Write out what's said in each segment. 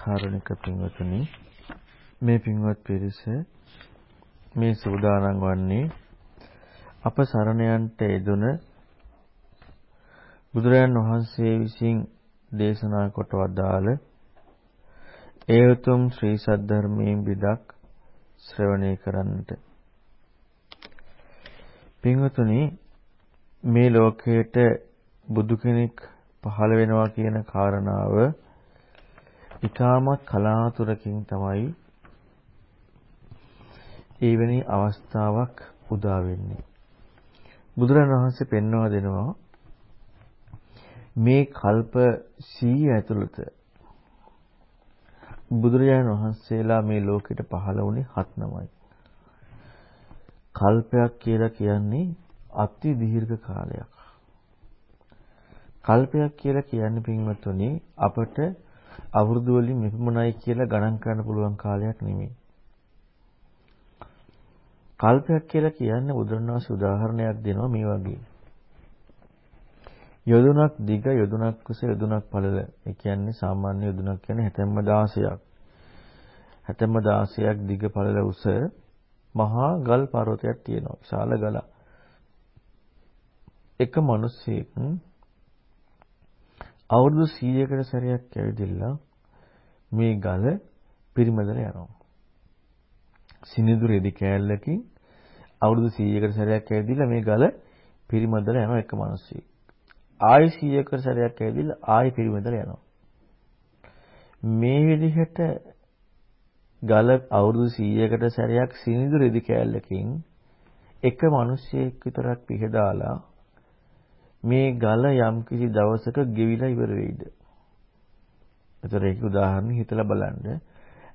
කාරුණික පින්වතුනි මේ පින්වත් පිරිස මේ සූදානම් වන්නේ අප සරණයන්ට යෙදුන බුදුරජාන් වහන්සේ විසින් දේශනා කොට වදාළ ඒ උතුම් ශ්‍රී සද්ධර්මයෙන් විදක් ශ්‍රවණය කරන්නට. පින්වතුනි මේ ලෝකයට බුදු කෙනෙක් පහළ වෙනවා කියන කාරණාව ඊටමත් කලාතුරකින් තමයි එවැනි අවස්ථාවක් උදා වෙන්නේ. බුදුරණන් වහන්සේ පෙන්වා දෙනවා මේ කල්ප 100 ඇතුළත බුදුරජාණන් වහන්සේලා මේ ලෝකෙට පහළ වුණේ හත් නමයි. කල්පයක් කියලා කියන්නේ අති දීර්ඝ කාලයක්. කල්පයක් කියලා කියන්නේ පින්වත්නි අපට අවුරුදු වලින් මෙපමණයි කියලා ගණන් කරන්න පුළුවන් කාලයක් නෙමෙයි. කල්පයක් කියලා කියන්නේ බුදුරණවහන්සේ උදාහරණයක් දෙනවා මේ වගේ. යොදුනක් දිග යොදුනක් කුස යොදුනක් පළල. ඒ කියන්නේ සාමාන්‍ය යොදුනක් කියන්නේ හැතැම්ම 16ක්. හැතැම්ම 16ක් දිග පළල උස මහා ගල් පර්වතයක් තියෙනවා. විශාල ගලක්. එක මිනිසෙක් අවුරුදු 100කට සැරයක් ඇවිදilla මේ ගල පිරිමදලා යනවා. සිනිඳු රෙදි කෑල්ලකින් අවුරුදු 100කට සැරයක් ඇවිදilla මේ ගල පිරිමදලා යනවා එක මිනිස්සෙක්. ආයි 100කට සැරයක් ඇවිදilla ආයි පිරිමදලා යනවා. මේ විදිහට ගල අවුරුදු 100කට සැරයක් සිනිඳු රෙදි කෑල්ලකින් එක මිනිසෙක් විතරක් පිහදාලා මේ ගල යම්කිසි දවසක ගෙවිලා ඉවර වෙයිද? ඒතර ඒක උදාහරණ හිතලා බලන්න.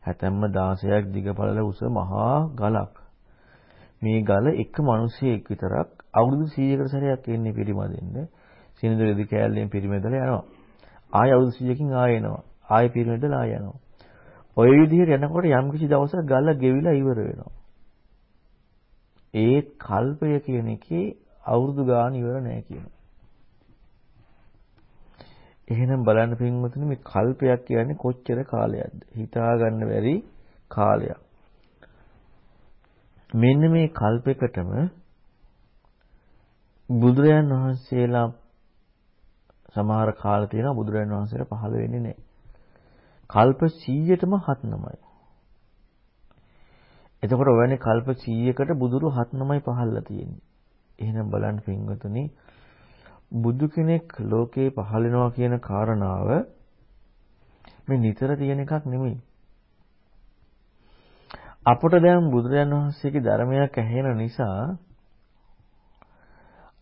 හැතැම්ම 16ක් දිගපළල උස මහා ගලක්. මේ ගල එක මිනිසෙක් විතරක් අවුරුදු 100කට සැරයක් එන්නේ පිරිමදින්න. සිනිඳු රෙදි කෑල්ලෙන් පිරිමදලා යනවා. ආය අවුරුදු 100කින් ආය එනවා. ආය පිරිමදලා ආය යනවා. ඔය විදිහට යනකොට යම්කිසි දවසක ගල ගෙවිලා ඉවර වෙනවා. ඒ කල්පය කියන එකේ අවුරුදු ගාන ඉවර නැහැ කියනවා. එහෙනම් බලන්න පින්වතුනි මේ කල්පයක් කියන්නේ කොච්චර කාලයක්ද? හිතා ගන්න බැරි කාලයක්. මෙන්න මේ කල්පයකටම බුදුරයන් වහන්සේලා සමහර කාල තියෙනවා බුදුරයන් වහන්සේලා පහළ වෙන්නේ නැහැ. කල්ප 100ටම හත් නමයි. එතකොට ඔයන්නේ කල්ප 100කට බුදුරු හත් නමයි පහළලා තියෙන්නේ. එහෙනම් බලන්න පින්වතුනි බුදු කෙනෙක් ලෝකේ පහළ වෙනවා කියන කාරණාව මේ නිතර තියෙන එකක් නෙමෙයි. අපට දැන් බුදුරජාන් වහන්සේගේ ධර්මයක් ඇහෙන නිසා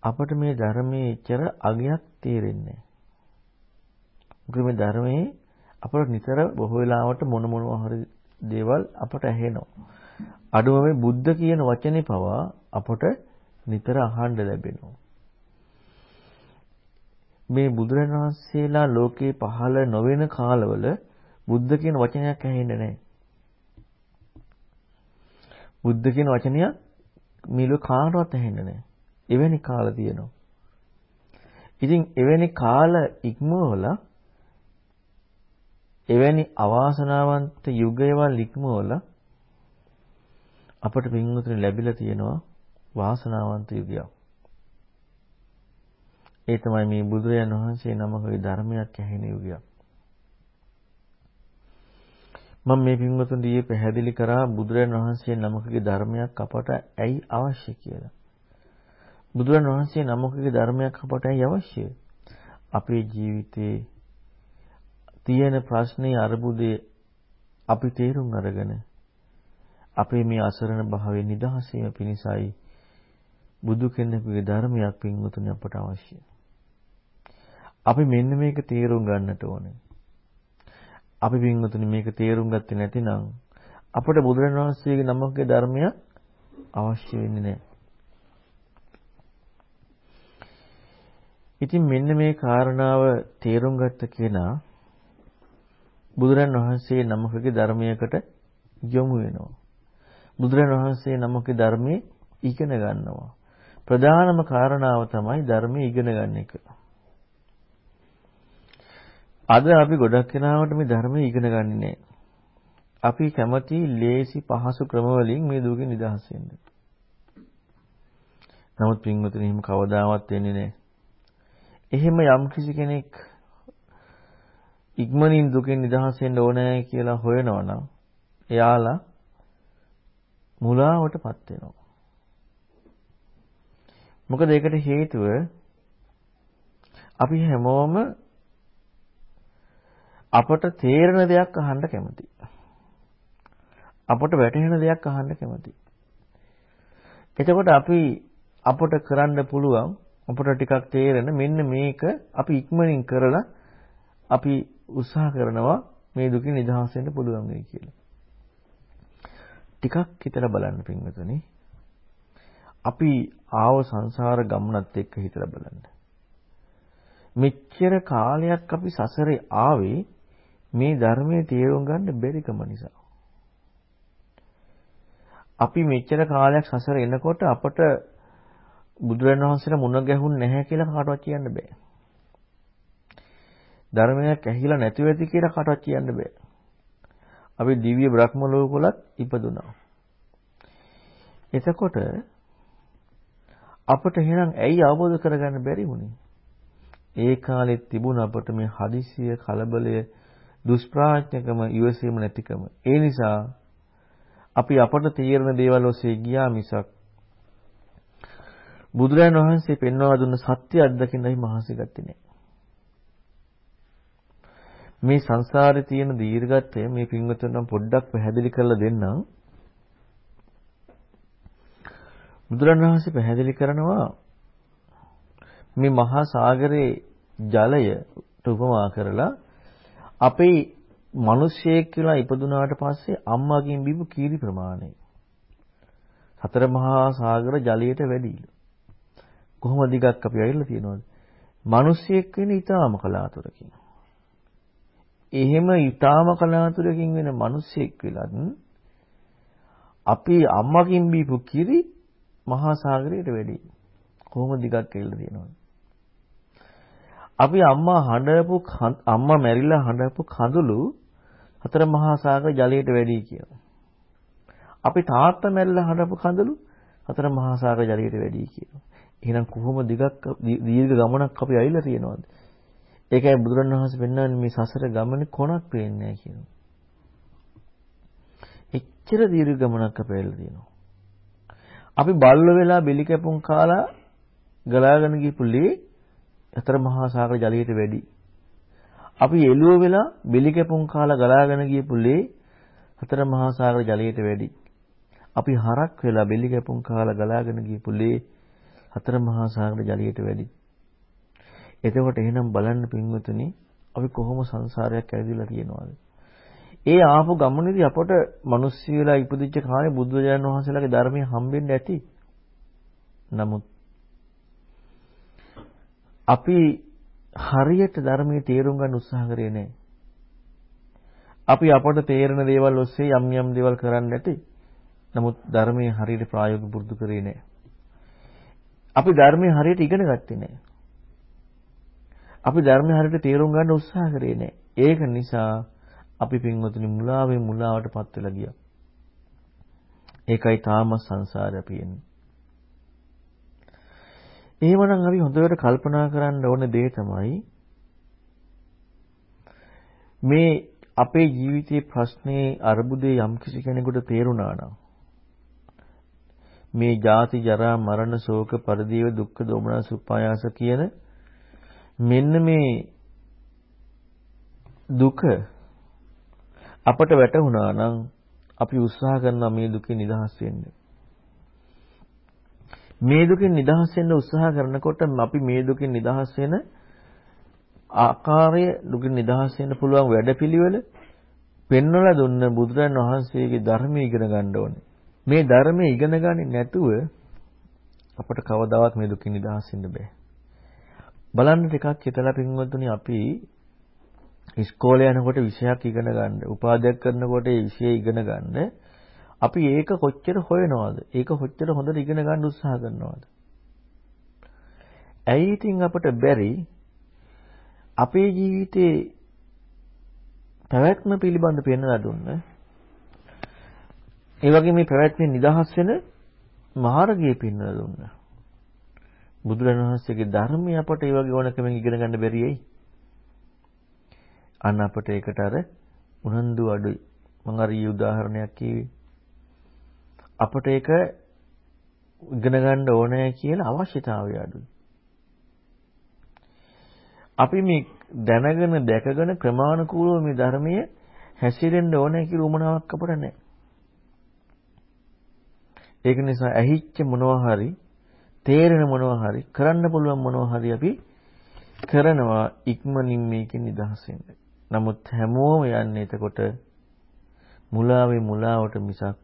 අපට මේ ධර්මයේ ඉච්චර අගයක් තේරෙන්නේ නැහැ. මේ ධර්මයේ අපට නිතර බොහෝ වෙලාවට මොන මොනවා හරි දේවල් අපට ඇහෙනවා. අඩුම මේ බුද්ධ කියන වචනේ පවා අපට නිතර අහන්න ලැබෙනවා. මේ බුදුරජාණන් වහන්සේලා ලෝකේ පහළ නොවන කාලවල බුද්ධ කියන වචනයක් ඇහෙන්නේ නැහැ. බුද්ධ කියන වචනයක් මිල කාටවත් ඇහෙන්නේ නැහැ. එවැනි කාල තියෙනවා. ඉතින් එවැනි කාල ඉක්මවලා එවැනි අවාසනාවන්ත යුගයවල් ඉක්මවලා අපට පින්වතුනි ලැබිලා තියෙනවා වාසනාවන්ත යුගයක්. ඒ තමයි මේ බුදුරජාන් වහන්සේ නමකගේ ධර්මයක් ඇහෙන යුගයක්. මම මේ පින්වතුන් දී පැහැදිලි කරා බුදුරජාන් වහන්සේ නමකගේ ධර්මයක් අපට ඇයි අවශ්‍ය කියලා. බුදුරජාන් වහන්සේ නමකගේ ධර්මයක් අපට ඇයි අවශ්‍ය? අපේ ජීවිතේ තියෙන ප්‍රශ්නේ අරුබුදේ අපි තේරුම් අරගෙන අපේ මේ අසරණ භාවයේ නිදහසේම පිණිසයි බුදු කෙනෙකුගේ ධර්මයක් පින්වතුනි අපට අවශ්‍යයි. අපි මෙන්න මේක තේරුම් ගන්නට ඕනේ. අපි පින්වතුනි මේක තේරුම් ගත්තේ නැතිනම් අපට බුදුරණවහන්සේගේ නමකගේ ධර්මය අවශ්‍ය වෙන්නේ නැහැ. ඉතින් මෙන්න මේ කාරණාව තේරුම් ගත්ත කෙනා බුදුරන් වහන්සේ නමකගේ ධර්මයකට යොමු වෙනවා. බුදුරන් වහන්සේ නමකගේ ධර්මයේ ඉගෙන ගන්නවා. ප්‍රධානම කාරණාව තමයි ධර්මයේ ඉගෙන ගන්න එක. අද අපි ගොඩක් කෙනාවට මේ ධර්මයේ ඉගෙන ගන්නේ නැහැ. අපි කැමති ලේසි පහසු ක්‍රම වලින් මේ දුකෙන් නිදහස් වෙන්න. නමුත් පින්වතුනි එහෙම කවදාවත් වෙන්නේ නැහැ. එහෙම යම් කිසි කෙනෙක් ඉක්මනින් දුකෙන් නිදහස් වෙන්න ඕනේ කියලා හොයනවා නම් එයාලා මුලාවටපත් වෙනවා. මොකද ඒකට හේතුව අපි හැමෝම අපට තේරෙන දෙයක් අහන්න කැමතියි. අපට වැටහෙන දෙයක් අහන්න කැමතියි. එතකොට අපි අපට කරන්න පුළුවන් අපට ටිකක් තේරෙන මෙන්න මේක අපි ඉක්මනින් කරලා අපි උත්සාහ කරනවා මේ දුකින් නිදහස් වෙන්න පුළුවන් වෙයි කියලා. ටිකක් හිතලා බලන්න පින්වතුනි. අපි ආව සංසාර ගමනත් එක්ක හිතලා බලන්න. මෙච්චර කාලයක් අපි සසරේ ආවේ මේ ධර්මයේ තේරුම් ගන්න බැරිකම නිසා. අපි මෙච්චර කාලයක් සසර එනකොට අපට බුදුරණන් වහන්සේලා මුණ ගැහුන්නේ නැහැ කියලා කාටවත් කියන්න බෑ. ධර්මයක් ඇහිලා නැතුව ඇති කියලා කාටවත් කියන්න බෑ. අපි දිව්‍ය බ්‍රහ්ම ලෝකවලත් ඉපදුනා. එතකොට අපට එහෙනම් ඇයි අවබෝධ කරගන්න බැරි වුනේ? ඒ කාලෙත් තිබුණ අපට මේ හදිසිය කලබලය දුෂ්ප්‍රඥකම ඉවසීම නැතිකම. ඒ නිසා අපි අපට තේරෙන දේවල් ඔස්සේ ගියා මිසක් බුදුරජාණන් වහන්සේ පෙන්වා දුන්න සත්‍ය අත්දකින්නයි මහන්සි ගත්තේ නෑ. මේ සංසාරේ තියෙන දීර්ඝත්වය මේ පින්වතුන්නම් පොඩ්ඩක් පැහැදිලි කරලා දෙන්නම්. බුදුරණවහන්සේ පැහැදිලි කරනවා මේ මහා සාගරයේ ජලයට උපමා කරලා අපේ මිනිස්සෙක් කියලා ඉපදුනාට පස්සේ අම්මාගෙන් බිබු කීරි ප්‍රමාණය සතර මහා සාගර ජලයට වැඩිලු. කොහොම දිගක් අපි ඇවිල්ලා තියෙනවද? මිනිස්සෙක් වෙන ඊටාම කලාතුරකින්. එහෙම ඊටාම කලාතුරකින් වෙන මිනිස්සෙක් වෙලත් අපි අම්මකින් බීපු කිරි මහා සාගරයට වැඩි. කොහොම දිගක් කියලා තියෙනවද? අපි අම්මා හඬපු අම්මා මැරිලා හඬපු කඳුළු හතර මහා සාගර ජලයට වැඩි කියලා. අපි තාත්තා මැරිලා හඬපු කඳුළු හතර මහා සාගර ජලයට වැඩි කියලා. එහෙනම් කොහොම දිගක් දීර්ඝ ගමනක් අපි ඇවිල්ලා තියෙනවද? ඒකයි බුදුරණවහන්සේ පෙන්වන්නේ මේ සසර ගමනේ කොනක් පේන්නේ නැහැ කියනවා. එච්චර දීර්ඝ ගමනක් අපි ඇවිල්ලා තියෙනවා. අපි බල්ල වෙලා බෙලි කැපුම් කාලා ගලාගෙන ගිහපු ලේ හතර මහා සාගර ජලයට වැඩි. අපි එළුව වෙලා බෙලි කැපුම් කාලා ගලාගෙන ගියපු ලේ හතර මහා සාගර ජලයට වැඩි. අපි හරක් වෙලා බෙලි කැපුම් කාලා ගලාගෙන ගියපු ලේ හතර මහා සාගර ජලයට වැඩි. එතකොට එහෙනම් බලන්න පින්වතුනි අපි කොහොම සංසාරයක් ඇවිදලා තියෙනවද? ඒ ආපු ගමනේදී අපට මිනිස්සු වෙලා ඉපදිච්ච කාලේ බුදුරජාණන් වහන්සේලාගේ ධර්මය හම්බෙන්න ඇති. නමුත් අපි හරියට ධර්මයේ තේරුම් ගන්න උත්සාහ කරේ නැහැ. අපි අපට තේරෙන දේවල් ඔස්සේ යම් යම් දේවල් කරන්න ඇති. නමුත් ධර්මයේ හරියට ප්‍රායෝගික පුරුදු කරේ නැහැ. අපි ධර්මයේ හරියට ඉගෙන ගත්තේ නැහැ. අපි ධර්මයේ හරියට තේරුම් ගන්න උත්සාහ කරේ නැහැ. ඒක නිසා අපි පින්වතුනි මුලාවෙන් මුලාවටපත් වෙලා ගියා. ඒකයි තාම සංසාරේ අපි එන්නේ. එහෙමනම් අපි හොඳට කල්පනා කරන්න ඕන දේ තමයි මේ අපේ ජීවිතයේ ප්‍රශ්නේ අරුබුදේ යම්කිසි කෙනෙකුට තේරුණා නම් මේ ජාති ජරා මරණ ශෝක පරිදේව දුක්ඛ දෝමනස් උපායාස කියන මෙන්න මේ දුක අපට වැටහුණා නම් අපි උත්සාහ කරනවා මේ දුකෙන් නිදහස් වෙන්න. මේ දුකෙන් නිදහස් වෙන්න උත්සාහ කරනකොට අපි මේ දුකෙන් නිදහස් වෙන ආකාරය දුකින් නිදහස් වෙන්න පුළුවන් වැඩපිළිවෙල පෙන්වලා දුන්න බුදුරන් වහන්සේගේ ධර්මය ඉගෙන ගන්න ඕනේ. මේ ධර්මය ඉගෙන ගන්නේ නැතුව අපට කවදාවත් මේ දුකින් නිදහස් වෙන්න බෑ. බලන්න ටිකක් හිතලා පින්වත්තුනි අපි ඉස්කෝලේ යනකොට විෂයක් ඉගෙන ගන්න, උපාධියක් කරනකොට ඒ විෂය ඉගෙන ගන්න අපි ඒක කොච්චර හොයනවද? ඒක කොච්චර හොඳට ඉගෙන ගන්න උත්සාහ කරනවද? ඇයි ඉතින් අපට බැරි අපේ ජීවිතේ පැවැත්ම පිළිබඳ පෙන්වලා දුන්න? ඒ වගේ මේ පැවැත්මෙන් නිදහස් වෙන මාර්ගය පෙන්වලා දුන්න. බුදුරණන් වහන්සේගේ ධර්මය අපට ඒ වගේ ඕනකමෙන් ඉගෙන ගන්න බැරියයි අන්න අපට ඒකට අර උනන්දු අඩුයි. මම අර ඊ උදාහරණයක් කිව්වේ. අපට ඒක ඉගෙන ගන්න ඕනේ කියලා අවශ්‍යතාවය අඩුයි අපි මේ දැනගෙන දැකගෙන ක්‍රමානුකූලව මේ ධර්මයේ හැසිරෙන්න ඕනේ කියලා උමනාවක් අපට නැහැ. ඒක නිසා ඇහිච්ච මොනවා හරි තේරෙන මොනවා හරි කරන්න පුළුවන් මොනවා හරි අපි කරනවා ඉක්මනින් මේකෙන් නිදහස් වෙන්න. නමුත් හැමෝම යන්නේ එතකොට මුලාවේ මුලාවට මිසක්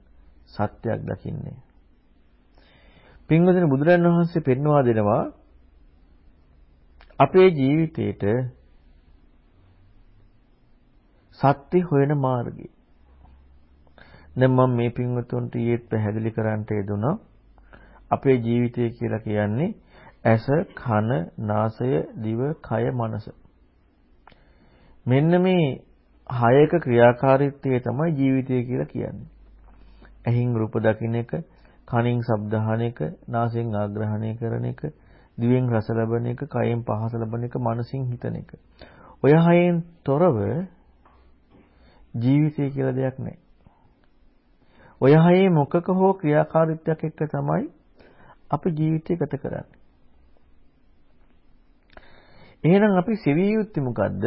සත්‍යයක් දකින්නේ. පින්වදින බුදුරජාණන් වහන්සේ පෙන්වා දෙනවා අපේ ජීවිතේට සත්‍ය හොයන මාර්ගය. දැන් මම මේ පින්වතුන්ට ඊයේත් පැහැදිලි කරන්නට යෙදුණා. අපේ ජීවිතය කියලා කියන්නේ ඇස, කන, නාසය, දිව, කය, මනස. මෙන්න මේ හයක ක්‍රියාකාරීත්වය තමයි ජීවිතය කියලා කියන්නේ. ඇහින් රූප දකින්න එක, කනින් ශබ්ද අහන එක, නාසයෙන් ආග්‍රහණය කරන එක, දිවෙන් රස ලබන එක, කයෙන් පහස ලබන එක, මනසින් හිතන එක. ඔය හයෙන් තොරව ජීවිතය කියලා දෙයක් නැහැ. ඔය හයේ මොකක හෝ ක්‍රියාකාරීත්වයක් එක්ක තමයි අපි ජීවිතය ගත කරන්නේ. එහෙනම් අපි සෙවිය යුත්තේ මොකද්ද?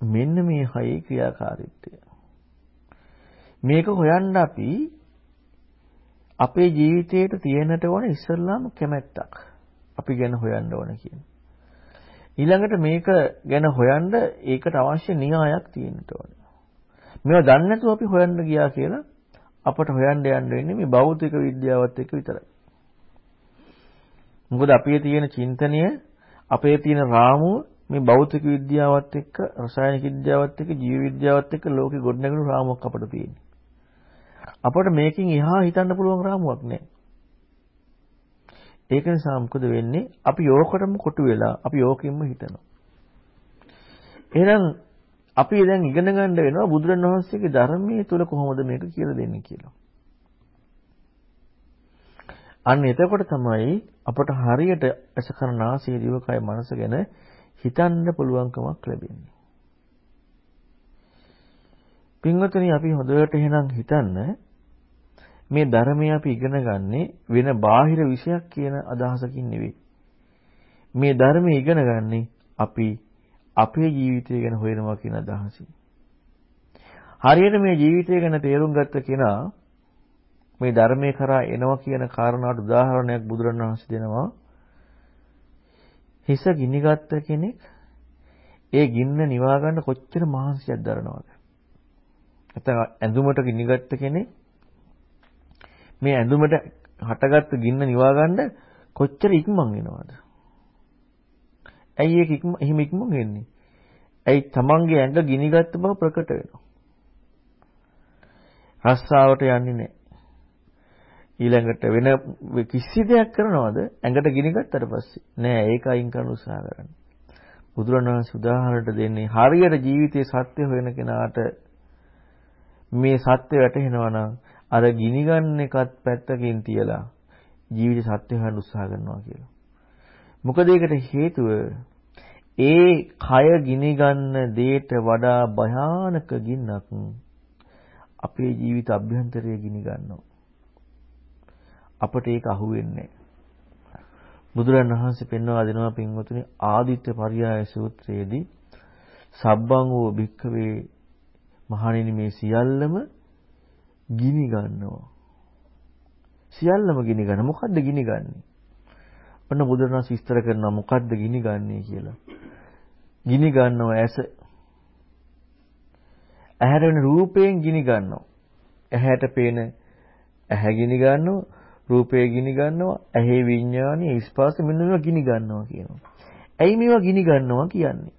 මෙන්න මේ හයේ ක්‍රියාකාරීත්වය. මේක හොයන්න අපි අපේ ජීවිතේට තියෙනට ඕන ඉස්සල්ලාම කැමැත්තක්. අපි ගැන හොයන්න ඕන කියන. ඊළඟට මේක ගැන හොයන්න ඒකට අවශ්‍ය න්‍යායක් තියෙන්න ඕනේ. මේවා දන්නේ නැතුව අපි හොයන්න ගියා කියලා අපට හොයන්න යන්න වෙන්නේ මේ භෞතික විද්‍යාවත් එක්ක විතරයි. මොකද අපේ තියෙන චින්තනය අපේ තියෙන රාමුව මේ භෞතික විද්‍යාවත් එක්ක රසායනික විද්‍යාවත් එක්ක ජීව විද්‍යාවත් එක්ක ලෝකෙ ගොඩනැගෙන රාමුවක් අපිට තියෙන්නේ. අපට මේකෙන් එහා හිතන්න පුළුවන් රාමුවක් නැහැ. ඒක නිසා මොකද වෙන්නේ? අපි යෝකටම කොටු වෙලා අපි යෝකින්ම හිතනවා. එහෙනම් අපි දැන් ඉගෙන ගන්න වෙනවා බුදුරණවහන්සේගේ ධර්මයේ තුල කොහොමද මේක කියලා දෙන්නේ කියලා. අන්න එතකොට තමයි අපට හරියට අසකන නාසය දිවකය මනස ගැන හිතන්න පුළුවන්කමක් ලැබෙන්නේ. පින්වතුනි අපි හොඳට එහෙනම් හිතන්න මේ ධර්මය අපි ඉගෙන ගන්නේ වෙන බාහිර විෂයක් කියන අදහසකින් නෙවෙයි. මේ ධර්මය ඉගෙන ගන්නේ අපි අපේ ජීවිතය ගැන හොයනවා කියන අදහසින්. හරියට මේ ජීවිතය ගැන තේරුම් ගත්ත කෙනා මේ ධර්මයේ කරා එනවා කියන කාරණාවට උදාහරණයක් බුදුරණවහන්සේ දෙනවා. හිස ගිනිගත්ත කෙනෙක් ඒ ගින්න නිවා ගන්න කොච්චර මහන්සියක් දරනවද? නැත්නම් ඇඳුමට ගිනිගත්ත කෙනෙක් මේ ඇඳුමට හටගත්තු ගින්න නිවා ගන්න කොච්චර ඉක්මන් වෙනවද? ඇයි ඒක ඉක්ම එහෙම ඉක්මන් වෙන්නේ? ඇයි තමන්ගේ ඇඟ ගිනිගත්ත බව ප්‍රකට වෙනවා. රස්සාවට යන්නේ නැහැ. ඊළඟට වෙන කිසි දෙයක් කරනවද ඇඟට ගිනිගත්තට පස්සේ? නෑ ඒක අයින් කරන්න උත්සාහ කරන්න. බුදුරණවහන්සේ උදාහරණයට දෙන්නේ හරියට ජීවිතයේ සත්‍ය හොයන කෙනාට මේ සත්‍ය වැටහෙනවා නම් අර ගිනි ගන්න එකත් පැත්තකින් තියලා ජීවිත සත්‍ය හොයන්න උත්සාහ කරනවා කියලා. මොකද ඒකට හේතුව ඒ කය ගිනි ගන්න දෙයට වඩා භයානක ගින්නක් අපේ ජීවිත අභ්‍යන්තරයේ ගිනි ගන්නවා. අපට ඒක අහුවෙන්නේ බුදුරන් වහන්සේ පෙන්වා දෙනවා පින්වතුනි ආදිත්‍ය පරියාය සූත්‍රයේදී සබ්බං වූ භික්ඛවේ මහණෙනි මේ සියල්ලම ගිනි ගන්නවා. සියල්ලම ගිනි ගන්න. මොකද්ද ගිනි ගන්නෙ? ඔන්න බුදුරණස් විස්තර කරනවා මොකද්ද ගිනි ගන්නෙ කියලා. ගිනි ගන්නවා ඇස. ඇහැට වෙන රූපයෙන් ගිනි ගන්නවා. ඇහැට පේන ඇහැ ගිනි ගන්නවා, රූපය ගිනි ගන්නවා, ඇහි විඥානීය ස්පර්ශ මෙන්න මේවා ගිනි ගන්නවා කියනවා. ඇයි මේවා ගිනි ගන්නවා කියන්නේ?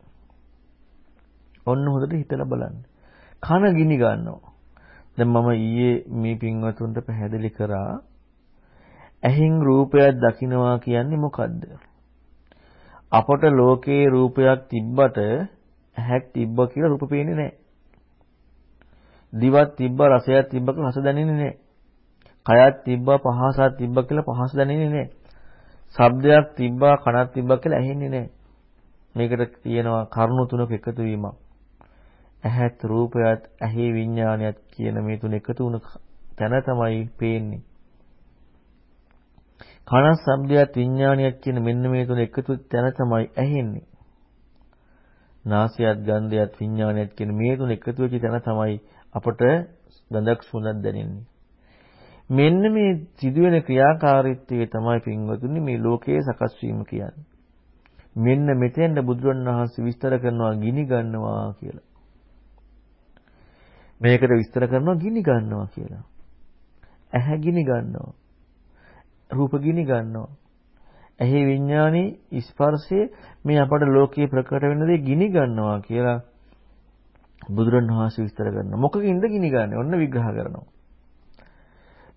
ඔන්න හොඳට හිතලා බලන්න. කන ගිනි ගන්නවා. දැන් මම ඊයේ මේ පින්වතුන්ට පැහැදිලි කරා ඇහින් රූපයක් දකින්නවා කියන්නේ මොකද්ද? අපට ලෝකේ රූපයක් තිබ්බට ඇහැක් තිබ්බ කියලා රූප පේන්නේ නැහැ. දිවක් තිබ්බ රසයක් තිබ්බ කියලා රස දැනෙන්නේ නැහැ. කයක් තිබ්බ පහසක් තිබ්බ කියලා පහස දැනෙන්නේ නැහැ. ශබ්දයක් තිබ්බා කනක් තිබ්බා කියලා ඇහෙන්නේ නැහැ. මේකට තියෙනවා කරුණු තුනක එකතු වීමක්. ඇහත් රූපයත් ඇහි විඥානයත් කියන මේ තුන එකතු වුණ තැන තමයි පේන්නේ. කන ශබ්දයත් විඥානයත් කියන මෙන්න මේ තුන එකතු තැන තමයි ඇහෙන්නේ. නාසයත් ගන්ධයත් විඥානයත් කියන මේ තුන එකතු වෙච්ච තැන තමයි අපට ගඳක් සුවඳක් දැනෙන්නේ. මෙන්න මේ සිදුවෙන ක්‍රියාකාරීත්වය තමයි පින්වතුනි මේ ලෝකයේ සකස් වීම කියන්නේ. මෙන්න මෙතෙන්ද බුදුරණවහන්සේ විස්තර කරනවා ගිනි ගන්නවා කියලා. මේකට විස්තර කරනවා ගිනි ගන්නවා කියලා. ඇහැ ගිනි ගන්නවා. රූප ගිනි ගන්නවා. ඇහි විඥානේ ස්පර්ශයේ මේ අපට ලෝකයේ ප්‍රකට වෙන දේ ගිනි ගන්නවා කියලා බුදුරණවහන්සේ විස්තර කරනවා. මොකකින්ද ගිනි ගන්නෙ? ඔන්න විග්‍රහ කරනවා.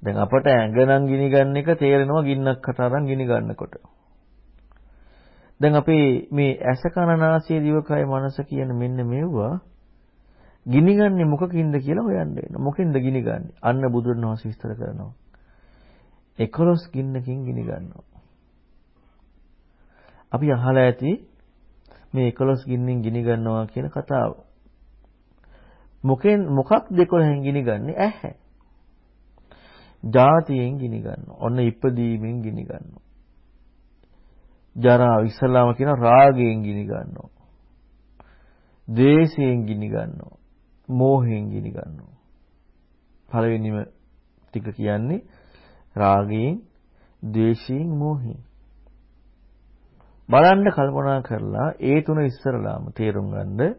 දැන් අපට ඇඟ නම් ගිනි ගන්න එක තේරෙනවා ගින්නක් කතරම් ගිනි ගන්නකොට. දැන් අපි මේ ඇස කන නාසය දිවකය මනස කියන මෙන්න මේවා ගිනිගන්නේ මොකකින්ද කියලා හොයන්න වෙනවා. මොකෙන්ද ගිනිගන්නේ? අන්න බුදුරණවහන්සේ විස්තර කරනවා. 11 ගින්නකින් ගිනි ගන්නවා. අපි අහලා ඇති මේ 11 ගින්නෙන් ගිනි ගන්නවා කියන කතාව. මොකෙන් මොකක් 12න් ගිනි ගන්නේ? ඇහැ. ජාතියෙන් ගිනි ගන්නවා. ඔන්න ඉපදීමෙන් ගිනි ගන්නවා. ජරා ඉස්සලාම කියන රාගයෙන් ගිනි ගන්නවා. ද්වේෂයෙන් ගිනි ගන්නවා. මෝහයෙන් ගිනි ගන්නවා. පළවෙනිම ටික කියන්නේ රාගයෙන්, ද්වේෂයෙන්, මෝහයෙන්. බලන්න කල්පනා කරලා ඒ තුන ඉස්සරලාම තේරුම් ගන්න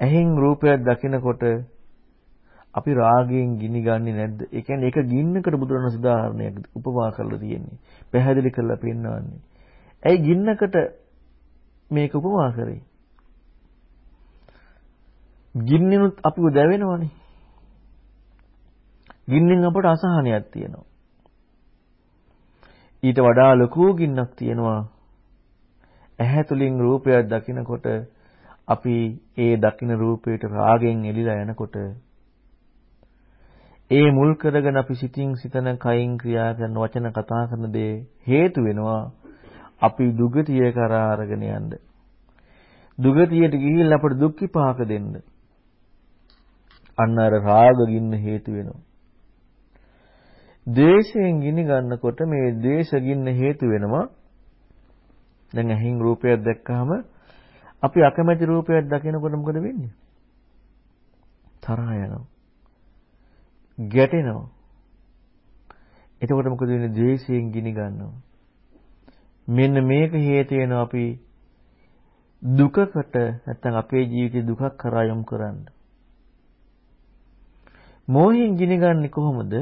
ඇහෙන් රූපයක් දකිනකොට අපි රාගයෙන් ගිනි ගන්නේ නැද්ද? ඒ කියන්නේ ඒක ගින්නකට බුදුරණ සුදාහරණයක් උපමා කරලා තියෙන්නේ. පැහැදිලි කරලා පෙන්නවන්නේ. ඇයි ගින්නකට මේක උපමා කරේ? ගින්නෙනුත් අපිව දැවෙනවනේ. ගින්නෙන් අපට අසහනයක් තියෙනවා. ඊට වඩා ලොකු ගින්නක් තියෙනවා. ඇහැ තුලින් රූපයක් දකිනකොට අපි ඒ දකින රූපයට රාගෙන් එළිලා යනකොට ඒ මුල් කරගෙන අපි සිතින් සිතන කයින් ක්‍රියා කරන වචන කතා කරන දේ හේතු වෙනවා අපි දුගතිය කරා අරගෙන යන්න. දුගතියට ගිහිල්ලා අපට දුක් විපාක දෙන්න. අන්න අර රාග ගින්න හේතු වෙනවා. ද්වේෂයෙන් ගිනි ගන්නකොට මේ ද්වේෂ ගින්න හේතු වෙනවා. දැන් ඇහින් රූපයක් දැක්කහම අපි අකමැති රූපයක් දකිනකොට මොකද වෙන්නේ? තරහ යනවා. ගැටෙනවා. එතකොට මොකද වෙන්නේ? ද්වේෂයෙන් ගිනි ගන්නවා. මෙන්න මේක හේතු වෙනවා අපි දුකකට නැත්නම් අපේ ජීවිතේ දුකක් කරා යොමු කරන්නේ. මෝහයෙන් ගිනිගන්නේ කොහොමද?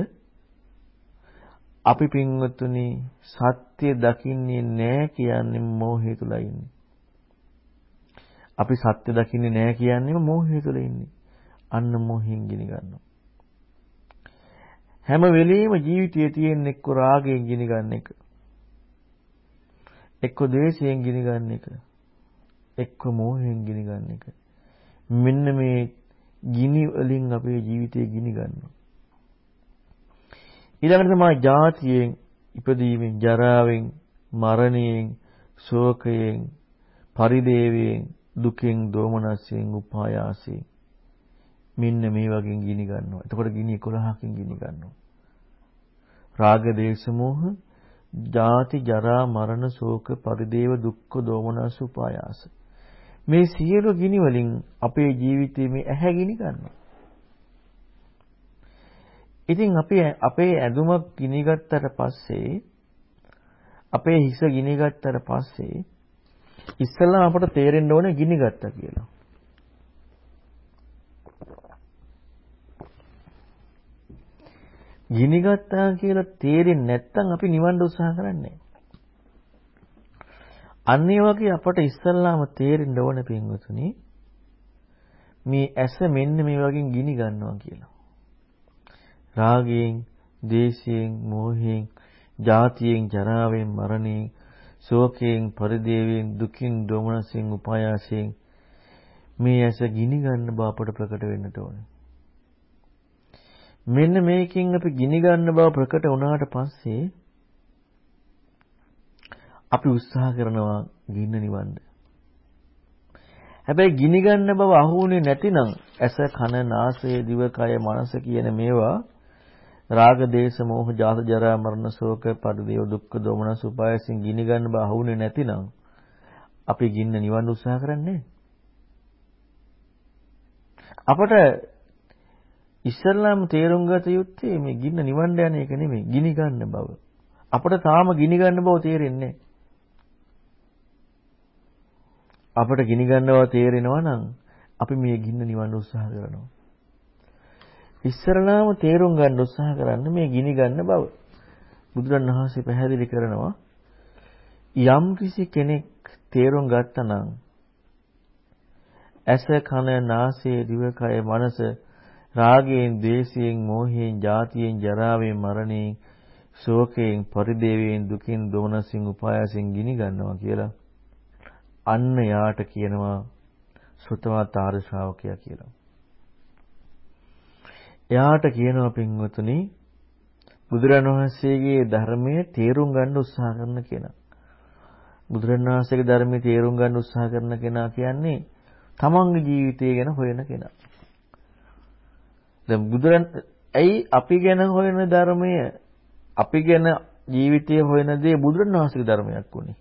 අපි පින්වතුනි සත්‍ය දකින්නේ නැහැ කියන්නේ මෝහය තුල ඉන්නේ. අපි සත්‍ය දකින්නේ නැහැ කියන්නේම මෝහය තුල ඉන්නේ. අන්න මෝහයෙන් ගිනි ගන්නවා. හැම වෙලෙම ජීවිතයේ තියෙන එක්ක රාගයෙන් ගිනි ගන්න එක. එක්ක ද්වේෂයෙන් ගිනි ගන්න එක. එක්ක මෝහයෙන් ගිනි ගන්න එක. මෙන්න මේ ගිනි වලින් අපේ ජීවිතේ ගිනි ගන්නවා. ඊළඟට තමයි ජාතියෙන්, ඉපදීමෙන්, ජරාවෙන්, මරණයෙන්, ශෝකයෙන්, පරිදේවයෙන්, දුකෙන්, දෝමනස්යෙන්, උපායාසයෙන් මෙන්න මේ වගේ ගිනි ගන්නවා. එතකොට ගිනි 11කින් ගිනි ගන්නවා. රාග, දේශ, මොහ, ජාති, ජරා, මරණ, ශෝක, පරිදේව, දුක්ඛ, දෝමනස්, උපායාස. මේ සියලු ගිනි වලින් අපේ ජීවිතයේ මේ ඇහැ ගිනි ගන්නවා. ඉතින් අපි අපේ ඇඳුම ගිනි ගත්තට පස්සේ අපේ හිස ගිනි ගත්තට පස්සේ ඉස්සෙල්ලා අපට තේරෙන්න ඕනේ ගිනි ගත්තා කියලා. ගිනි ගත්තා කියලා තේරෙන්නේ නැත්නම් අපි නිවන් උත්සාහ කරන්නේ අන්න ඒ වගේ අපට ඉස්සල්ලාම තේරෙන්න ඕනේ පින්වතුනි මේ ඇස මෙන්න මේ වගේ ගිනි ගන්නවා කියලා. රාගයෙන්, දේශයෙන්, මෝහයෙන්, ජාතියෙන්, ජරාවෙන්, මරණයෙන්, ශෝකයෙන්, පරිදේවයෙන්, දුකින්, දොමනසෙන්, උපායාසයෙන් මේ ඇස ගිනි ගන්න බව අපට ප්‍රකට වෙන්නට ඕනේ. මෙන්න මේකෙන් අපි ගිනි ගන්න බව ප්‍රකට වුණාට පස්සේ අපි උත්සාහ කරනවා ගින්න නිවන්න. හැබැයි ගිනි ගන්න බව අහුුනේ නැතිනම් ඇස කන නාසය දිව කය මනස කියන මේවා රාග දේශ මොහ ජාත ජරා මරණ ශෝක පරිදේව දුක්ඛ දෝමනස උපායසින් ගිනි ගන්න බව අහුුනේ නැතිනම් අපි ගින්න නිවන්න උත්සාහ කරන්නේ අපට ඉස්සල්ලාම තේරුම් ගත යුත්තේ මේ ගින්න නිවන්න යන එක නෙමෙයි ගිනි ගන්න බව. අපට තාම ගිනි ගන්න බව තේරෙන්නේ අපට ගිනි ගන්න බව තේරෙනවා නම් අපි මේ ගින්න නිවන්න උත්සාහ කරනවා. ඉස්සරලාම තේරුම් ගන්න උත්සාහ කරන්න මේ ගිනි ගන්න බව. බුදුරණවහන්සේ පැහැදිලි කරනවා යම් කිසි කෙනෙක් තේරුම් ගත්තා නම් ඇස කන නාසය දිවකය මනස රාගයෙන්, ద్వේෂයෙන්, මෝහයෙන්, ජාතියෙන්, ජරාවෙන්, මරණයෙන්, ශෝකයෙන්, පරිදේවයෙන්, දුකින්, දෝමනසින්, උපායසින් ගිනි ගන්නවා කියලා අන්න යාට කියනවා සුතවත් ආර්ය ශ්‍රාවකයා කියලා. එයාට කියනවා පින්වතුනි බුදුරණවහන්සේගේ ධර්මයේ තේරුම් ගන්න උත්සාහ කරන කෙනා. බුදුරණවහන්සේගේ ධර්මයේ තේරුම් ගන්න උත්සාහ කරන කෙනා කියන්නේ තමන්ගේ ජීවිතය ගැන හොයන කෙනා. දැන් බුදුරන් ඇයි අපි ගැන හොයන ධර්මය අපි ගැන ජීවිතය හොයන දේ බුදුරණවහන්සේගේ ධර්මයක් උනේ.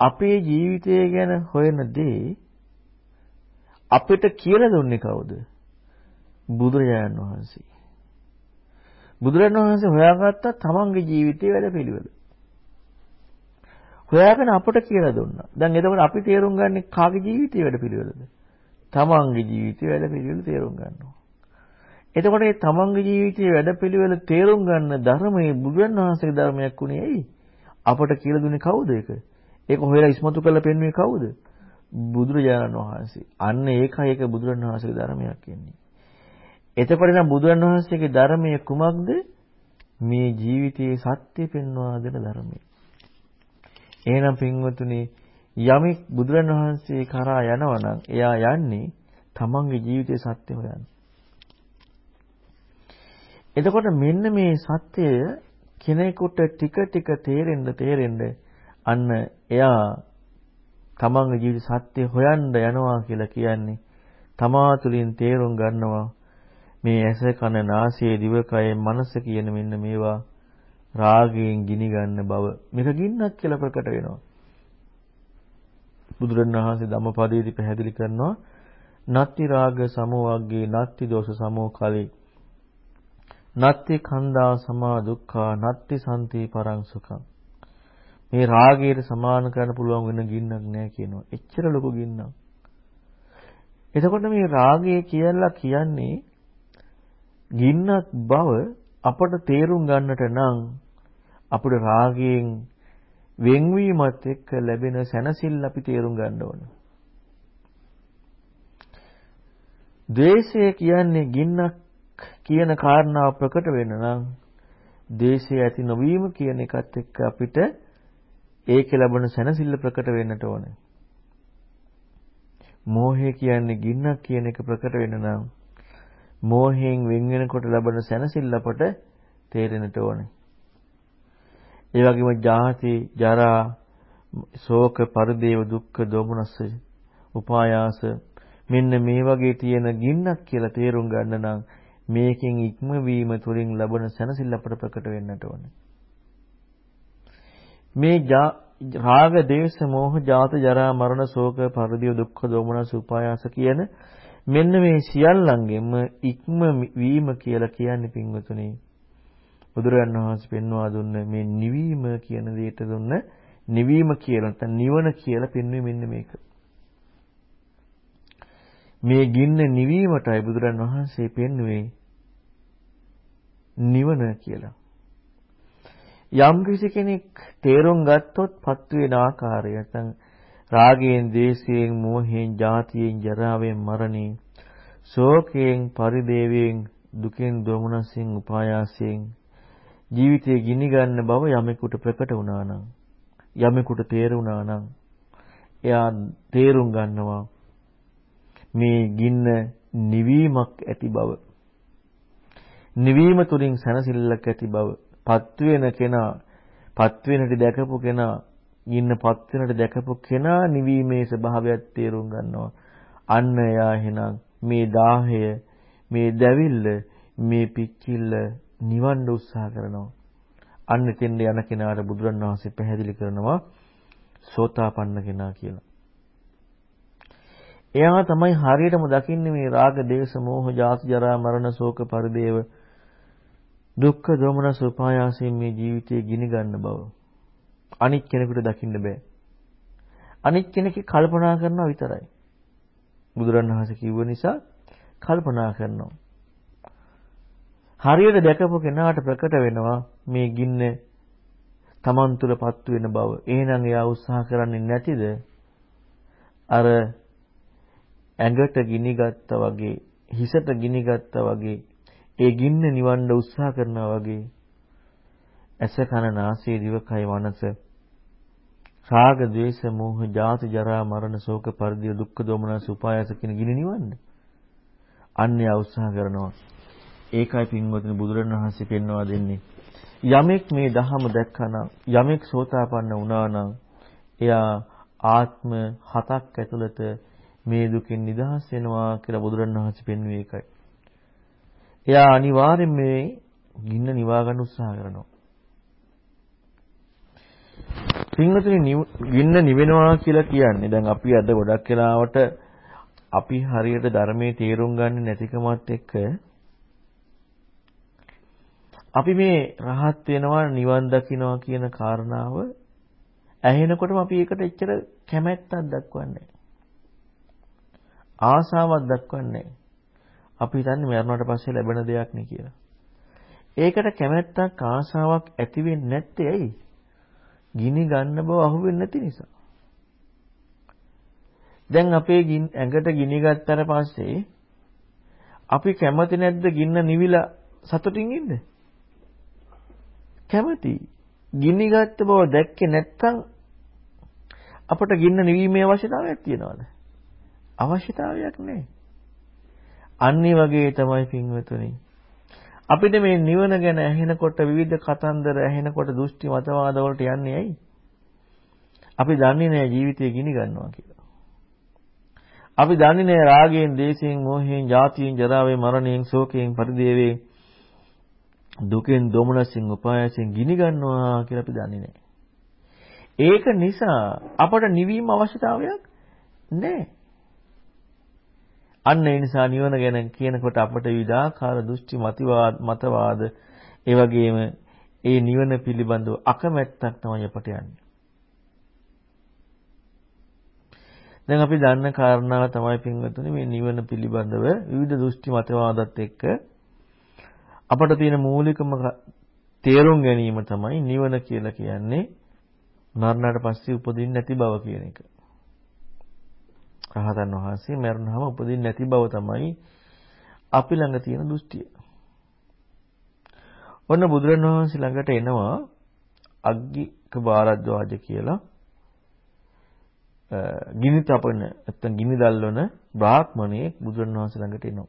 අපේ ජීවිතය ගැන හොයන දේ අපිට කියලා දුන්නේ කවුද? බුදුරජාණන් වහන්සේ. බුදුරජාණන් වහන්සේ හොයාගත්ත තමන්ගේ ජීවිතයේ වැඩපිළිවෙල. හොයාගෙන අපට කියලා දුන්නා. දැන් එතකොට අපි තේරුම් ගන්නේ කාගේ ජීවිතයේ වැඩපිළිවෙලද? තමන්ගේ ජීවිතයේ වැඩපිළිවෙල තේරුම් ගන්නවා. එතකොට මේ තමන්ගේ ජීවිතයේ වැඩපිළිවෙල තේරුම් ගන්න ධර්මයේ බුදුන් වහන්සේගේ ධර්මයක් උනේ ඇයි? අපට කියලා දුන්නේ කවුද ඒක? ඒක හොයලා ඉස්මතු කරලා පෙන්වන්නේ කවුද? බුදුරජාණන් වහන්සේ. අන්න ඒකයි ඒක බුදුරජාණන් වහන්සේගේ ධර්මයක් කියන්නේ. එතකොට නම් බුදුරජාණන් වහන්සේගේ ධර්මයේ කුමක්ද? මේ ජීවිතයේ සත්‍ය පෙන්වා දෙන ධර්මය. එහෙනම් පින්වතුනි යමෙක් බුදුරන් වහන්සේ කරා යනවා නම් එයා යන්නේ තමන්ගේ ජීවිතයේ සත්‍ය හොයන්න. එතකොට මෙන්න මේ සත්‍යය කෙනෙකුට ටික ටික තේරෙන්න තේරෙන්න අන්න එයා තමන්ගේ ජීවිත සත්‍ය හොයන්න යනවා කියලා කියන්නේ තමා තුළින් තේරුම් ගන්නවා මේ ඇස කන නාසය දිවකය මනස කියන මෙන්න මේවා රාගයෙන් ගිනි ගන්න බව. මේක ගින්නක් කියලා ප්‍රකට වෙනවා. බුදුරණවහන්සේ ධම්මපදයේදී පැහැදිලි කරනවා නත්ති රාග සමෝවග්ගේ නත්ති දෝෂ සමෝ කලී. නත්ති කන්දා සමා දුක්ඛා නත්ති සම්ති පරං සුඛං. මේ රාගයට සමාන කරන්න පුළුවන් වෙන ගින්නක් නෑ කියනවා එච්චර ලොකු ගින්නක් එතකොට මේ රාගය කියලා කියන්නේ ගින්නක් බව අපට තේරුම් ගන්නට නම් අපේ රාගයෙන් වෙන්වීමත් එක්ක ලැබෙන සැනසෙල්ල අපි තේරුම් ගන්න ඕන. ද්වේෂය කියන්නේ ගින්නක් කියන කාරණාව ප්‍රකට වෙන නම් ද්වේෂය ඇති නොවීම කියන එකත් එක්ක අපිට ඒකේ ලැබෙන සැනසෙල්ල ප්‍රකට වෙන්නට ඕනේ. මෝහය කියන්නේ ගින්නක් කියන එක ප්‍රකට වෙන නම් මෝහයෙන් වෙන් වෙනකොට ලැබෙන සැනසෙල්ල අපට තේරෙන්නට ඕනේ. ඒ වගේම ජාති, ජරා, ශෝක, පරිදේව, දුක්ඛ, දෝමනස්ස, උපායාස මෙන්න මේ වගේ තියෙන ගින්නක් කියලා තේරුම් ගන්න නම් මේකෙන් ඉක්මවීම තුළින් ලබන සැනසෙල්ල අපට ප්‍රකට වෙන්නට ඕනේ. මේ රාග, දේශ, මෝහ, ජාත, ජරා, මරණ, ශෝක, පරිදේව, දුක්ඛ, දෝමනස්ස, උපායාස කියන මෙන්න මේ සියල්ලංගෙම ඉක්ම වීම කියලා කියන්නේ පින්වතුනි බුදුරජාණන් වහන්සේ පෙන්වා දුන්න මේ නිවීම කියන දෙයට දුන්න නිවීම කියලා නැත්නම් නිවන කියලා පෙන්වන්නේ මෙන්න මේක. මේ ගින්න නිවීමටයි බුදුරන් වහන්සේ පෙන්වුවේ නිවන කියලා. යම් කිසි කෙනෙක් තේරුම් ගත්තොත් පත් වෙන ආකාරය. නැත්නම් රාගයෙන්, දේශයෙන්, මෝහයෙන්, ජාතියෙන්, ජරාවෙන්, මරණයෙන්, ශෝකයෙන්, පරිදේවයෙන්, දුකෙන්, දොමනසෙන්, උපායාසයෙන් ජීවිතේ ගිනි ගන්න බව යමෙකුට ප්‍රකට වුණා නම් යමෙකුට තේරුණා නම් එයා තේරුම් ගන්නවා මේ ගින්න නිවීමක් ඇති බව. නිවීම තුලින් සැනසෙල්ලක් ඇති බව. පත් වෙන කෙනා පත් වෙනට දැකපු කෙනා ගින්න පත් වෙනට දැකපු කෙනා නිවීමේ ස්වභාවයත් තේරුම් ගන්නවා අන්න එයා එහෙනම් මේ දාහය මේ දැවිල්ල මේ පිච්චිල්ල නිවන්න උත්සාහ කරනවා. අන්න එතෙන්ද යන කෙනාට බුදුරණවහන්සේ පැහැදිලි කරනවා සෝතාපන්න කෙනා කියලා. එයා තමයි හරියටම දකින්නේ මේ රාග, දේශ, මෝහ, ජාති, ජරා, මරණ, ශෝක, පරිදේව දුක්ඛ, දෝමනස, උපායාසයෙන් මේ ජීවිතේ ගිනි ගන්න බව. අනිත් කෙනෙකුට දකින්න බෑ. අනිත් කෙනෙක් කල්පනා කරනවා විතරයි. බුදුරණවහන්සේ කිව්ව නිසා කල්පනා කරනවා. හරියට දැකපු කෙනාට ප්‍රකට වෙනවා මේ ගින්න Taman තුලපත් වෙන බව. එහෙනම් එයා උත්සාහ කරන්නේ නැතිද? අර ඇඟට ගිනි ගත්තා වගේ, හිසට ගිනි ගත්තා වගේ, ඒ ගින්න නිවන්න උත්සාහ කරනවා වගේ ඇස කන නාසය දිවකය මනස රාග ద్వේෂ මෝහ ජාති ජරා මරණ ශෝක පරිදේ දුක්ඛ දෝමනස උපායස කියන ගිනි නිවන්න අන්‍ය උත්සාහ කරනවා ඒකයි පින්වතුනි බුදුරණවහන්සේ පෙන්වා දෙන්නේ. යමෙක් මේ ධහම දැක්කනම් යමෙක් සෝතාපන්න වුණා නම් එයා ආත්ම හතක් ඇතුළත මේ දුකින් නිදහස් වෙනවා කියලා බුදුරණවහන්සේ පෙන්වුවේ ඒකයි. එයා අනිවාර්යෙන් මේ ගින්න නිවා ගන්න උත්සාහ කරනවා. පින්වතුනි ගින්න නිවෙනවා කියලා කියන්නේ දැන් අපි අද ගොඩක් වෙලාවට අපි හරියට ධර්මයේ තේරුම් ගන්න නැතිකමත් එක්ක අපි මේ රහත් වෙනවා නිවන් දකින්නවා කියන කාරණාව ඇහෙනකොටම අපි ඒකට එච්චර කැමැත්තක් දක්වන්නේ ආසාවක් දක්වන්නේ අපි හිතන්නේ මරණයට පස්සේ ලැබෙන දෙයක් නේ කියලා. ඒකට කැමැත්තක් ආසාවක් ඇති වෙන්නේ නැත්තේ ඇයි? ගිනි ගන්න බව අහුවෙන්නේ නැති නිසා. දැන් අපේ ඇඟට ගිනි ගත්තට පස්සේ අපි කැමති නැද්ද ගින්න නිවිලා සතුටින් ඉන්න? කැමති. ගිනි ගත්ත බව දැක්කේ නැත්නම් අපට ගින්න නිවීමේ අවශ්‍යතාවයක් තියනවද? අවශ්‍යතාවයක් නැහැ. අන්නේ වගේ තමයි පින්වතුනි. අපිට මේ නිවන ගැන ඇහෙනකොට විවිධ කතන්දර ඇහෙනකොට දෘෂ්ටි මතවාද වලට යන්නේ ඇයි? අපි දන්නේ නැහැ ජීවිතය ගිනි ගන්නවා කියලා. අපි දන්නේ නැහැ රාගයෙන්, දේශයෙන්, මෝහයෙන්, ජාතියෙන්, ජරාවෙන්, මරණයෙන්, ශෝකයෙන්, පරිදේවයෙන් දුකෙන් දොමනසින් උපායසෙන් ගිනි ගන්නවා කියලා අපි දන්නේ නැහැ. ඒක නිසා අපට නිවීම අවශ්‍යතාවයක් නැහැ. අන්න ඒ නිසා නිවන ගැන කියනකොට අපට විවිධාකාර දෘෂ්ටි මතවාද මතවාද ඒ වගේම ඒ නිවන පිළිබඳව අකමැත්තක් තමයි අපට යන්නේ. දැන් අපි දන්න කාරණාව තමයි පින්වතුනි මේ නිවන පිළිබඳව විවිධ දෘෂ්ටි මතවාදත් එක්ක අපට තියෙන මූලිකම තේරුම් ගැනීම තමයි නිවන කියලා කියන්නේ මරණයට පස්සේ උපදින්නේ නැති බව කියන එක. රහතන් වහන්සේ මරණහම උපදින්නේ නැති බව තමයි අපි ළඟ තියෙන දෘෂ්ටිය. ඔන්න බුදුරණවහන්සේ ළඟට එනවා අග්ගික බාරද්වාජ කියලා ගිනි තපන නැත්නම් ගිනි දැල්වන බ්‍රාහ්මණයෙක් බුදුරණවහන්සේ ළඟට එනවා.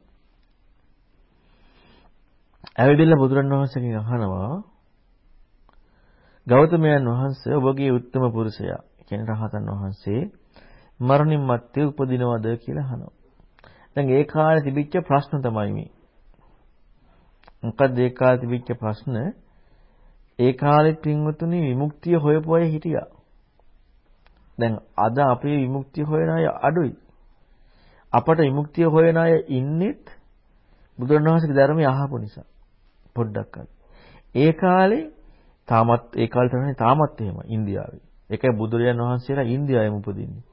ඇවිදilla බුදුරණවහන්සේගෙන් අහනවා ගෞතමයන් වහන්සේ ඔබගේ උත්තම පුරුෂයා කියන්නේ රහතන් වහන්සේ මරණින් මත්තේ උපදිනවද කියලා අහනවා. දැන් ඒ කාලේ තිබිච්ච ප්‍රශ්න තමයි මේ. මොකද ඒ කාලේ තිබිච්ච ප්‍රශ්න ඒ කාලේ පින්වතුනි විමුක්තිය හොයපු අය හිටියා. දැන් අද අපේ විමුක්තිය හොයන අය අඩුයි. අපට විමුක්තිය හොයන අය ඉන්නෙත් බුදුරණවහන්සේගේ ධර්මය අහපු නිසා. පොඩ්ඩක් අර. ඒ කාලේ තාමත් ඒ කාලේ තමයි තාමත් එහෙම ඉන්දියාවේ. ඒකයි බුදුරජාණන් වහන්සේලා ඉන්දියාවෙම උපදින්නේ.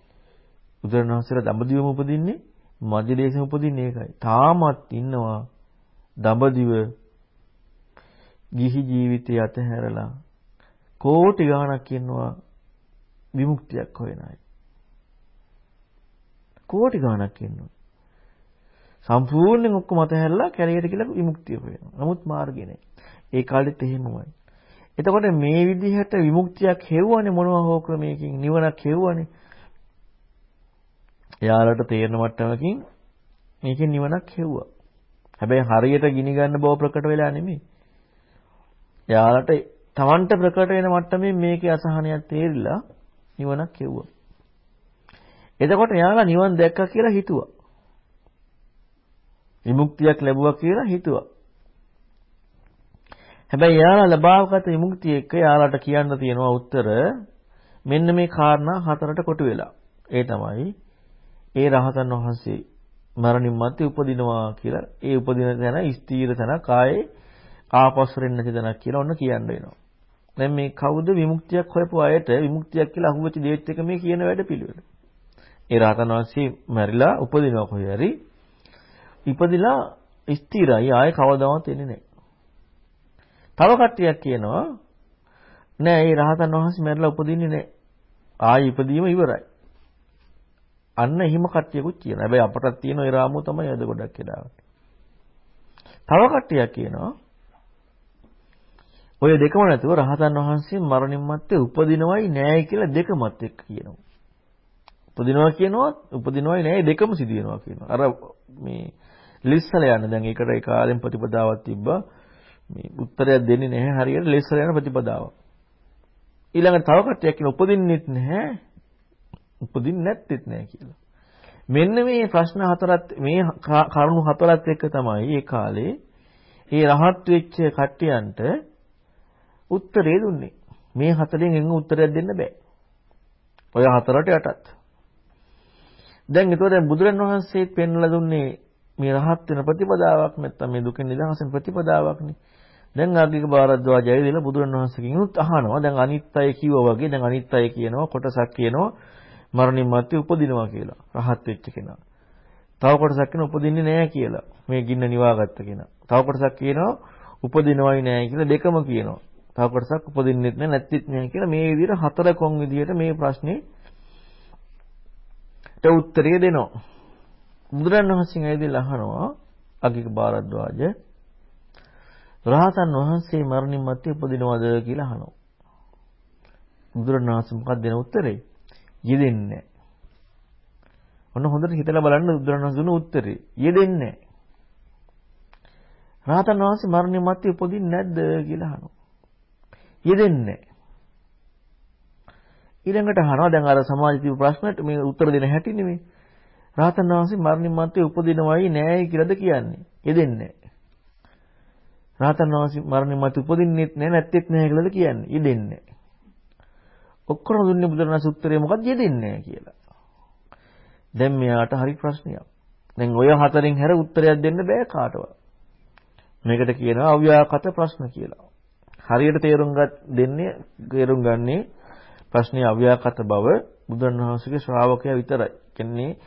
බුදුරජාණන් වහන්සේලා දඹදිවම උපදින්නේ මධ්‍යදේශෙ උපදින්නේ ඒකයි. තාමත් ඉන්නවා දඹදිව ගිහි ජීවිතය අතහැරලා කෝටි ගාණක් ඉන්නවා විමුක්තියක් හොයන අය. කෝටි ගාණක් ඉන්නවා. සම්පූර්ණයෙන් ඔක්කොම අතහැරලා කැලේට කියලා විමුක්තිය හොයනවා. නමුත් මාර්ගේ නැහැ. ඒ කාලෙත් එහෙමමයි. එතකොට මේ විදිහට විමුක්තියක් හෙව්වනේ මොනවා හෝ ක්‍රමයකින් නිවනක් හෙව්වනේ. එයාලට තේරෙන මට්ටමකින් මේකෙන් නිවනක් හෙව්වා. හැබැයි හරියට ගිනි ගන්න බව ප්‍රකට වෙලා නෙමෙයි. එයාලට Tamanට ප්‍රකට වෙන මට්ටමේ මේකේ අසහනයක් තේරිලා නිවනක් හෙව්වා. එතකොට එයාලා නිවන් දැක්කා කියලා හිතුවා. විමුක්තියක් ලැබුවා කියලා හිතුවා. හැබැයි එයාලා ලබාවගත විමුක්තිය එක්ක එයාලට කියන්න තියෙනවා උත්තර මෙන්න මේ කාරණා හතරට කොටු වෙලා. ඒ තමයි ඒ රහතන් වහන්සේ මරණින් මත්තේ උපදිනවා කියලා ඒ උපදින තැන ස්ථීර තැනක් ආයේ ආපස්සු වෙන්නේ නැති තැනක් කියලා ඔන්න කියන්න වෙනවා. දැන් මේ කවුද විමුක්තියක් හොයපු අයට විමුක්තියක් කියලා අහුවෙච්ච දේත් එක මේ කියන වැඩ පිළිවෙල. ඒ රහතන් වහන්සේ මැරිලා උපදිනවා කොහේ හරි. ඉපදිලා ස්ථිරයි ආයේ කවදාවත් එන්නේ නැහැ. තව කට්ටියක් කියනවා නෑ මේ රහතන් වහන්සේ මැරිලා උපදින්නේ නැහැ. ආයේ ඉපදීම ඉවරයි. අන්න එහෙම කට්ටියකුත් කියනවා. හැබැයි අපටත් තියෙන ඒ රාමුව තමයි අද ගොඩක් වෙලාවට. තව කට්ටියක් කියනවා ඔය දෙකම නැතුව රහතන් වහන්සේ මරණින් මත්තේ උපදිනවයි නෑයි කියලා දෙකමත් එක්ක කියනවා. උපදිනවා කියනවා උපදිනවයි නෑ දෙකම සිදු වෙනවා කියනවා. අර මේ ලිස්සල යන දැන් ඒකට ඒ කාලෙන් ප්‍රතිපදාවක් තිබ්බා. මේ උත්තරයක් දෙන්නේ නැහැ හරියට ලිස්සල යන ප්‍රතිපදාව. ඊළඟට තව කට්ටියක් කියන උපදින්නෙත් නැහැ. උපදින්නේ නැත්තේත් නැහැ කියලා. මෙන්න මේ ප්‍රශ්න හතරත් මේ කරුණු හතරත් එක්ක තමයි ඒ කාලේ ඒ රහත් වෙච්ච කට්ටියන්ට උත්තරේ දුන්නේ. මේ හතරෙන් එන්න උත්තරයක් දෙන්න බෑ. ඔය හතරට යටත්. දැන් ඒතකොට බුදුරන් වහන්සේත් පෙන්වලා දුන්නේ මේ රහත් වෙන ප්‍රතිපදාවක් නැත්තම් මේ දුකෙන් නිදහසෙන් ප්‍රතිපදාවක්නේ. දැන් ආගික බාරද්වාජය දීලා බුදුරන් වහන්සේගෙන් උත් අහනවා. දැන් අනිත් අය කිව්වා වගේ දැන් අනිත් අය කියනවා කොටසක් කියනවා මරණින් මත්තේ උපදිනවා කියලා. රහත් වෙච්ච කෙනා. තව කොටසක් කියනවා උපදින්නේ නැහැ කියලා. මේ ගින්න නිවාගත්ත කෙනා. තව කොටසක් කියනවා උපදිනවයි නැහැ කියලා දෙකම කියනවා. තව කොටසක් උපදින්නෙත් නැහැ නැත්තිත් නැහැ කියලා මේ විදිහට හතර කොන් විදිහට මේ ප්‍රශ්නේ උත්තරය දෙනවා. බුදුරණවහන්සේ ඇවිදලා අහනවා අගික බාරද්වාජ රහතන් වහන්සේ මරණින් මත්තේ උපදිනවද කියලා අහනවා. බුදුරණවහන්සේ මොකක්ද දෙන උත්තරේ? යෙදෙන්නේ නැහැ. ඔන්න හොඳට හිතලා බලන්න බුදුරණවහන්සේ දුන්න උත්තරේ. යෙදෙන්නේ නැහැ. රහතන් වහන්සේ මරණින් මත්තේ උපදින්නේ නැද්ද කියලා අහනවා. යෙදෙන්නේ නැහැ. ඊළඟට අහනවා දැන් අර සමාජ තිබු ප්‍රශ්නට මේ උත්තර දෙන හැටි නෙමෙයි. රහතන් වහන්සේ මරණින් මත්තේ උපදිනවයි නෑයි කියලාද කියන්නේ. යෙදෙන්නේ නැහැ. රහතන් වහන්සේ මරණින් මත්තේ උපදින්නෙත් නෑ නැත්තේත් නෑ කියලාද කියන්නේ. යෙදෙන්නේ නැහැ. ඔක්කොම දුන්නේ බුදුරණස් උත්තරේ මොකක්ද යෙදෙන්නේ කියලා. දැන් මෙයාට හරි ප්‍රශ්නයක්. දැන් ඔය හතරෙන් හැර උත්තරයක් දෙන්න බෑ කාටවත්. මේකට කියනවා අව්‍යාකට ප්‍රශ්න කියලා. හරියට තේරුම් දෙන්නේ තේරුම් ගන්නේ ප්‍රශ්නේ අව්‍යාකට බව බුදුරණවහන්සේගේ ශ්‍රාවකයා විතරයි. කියන්නේ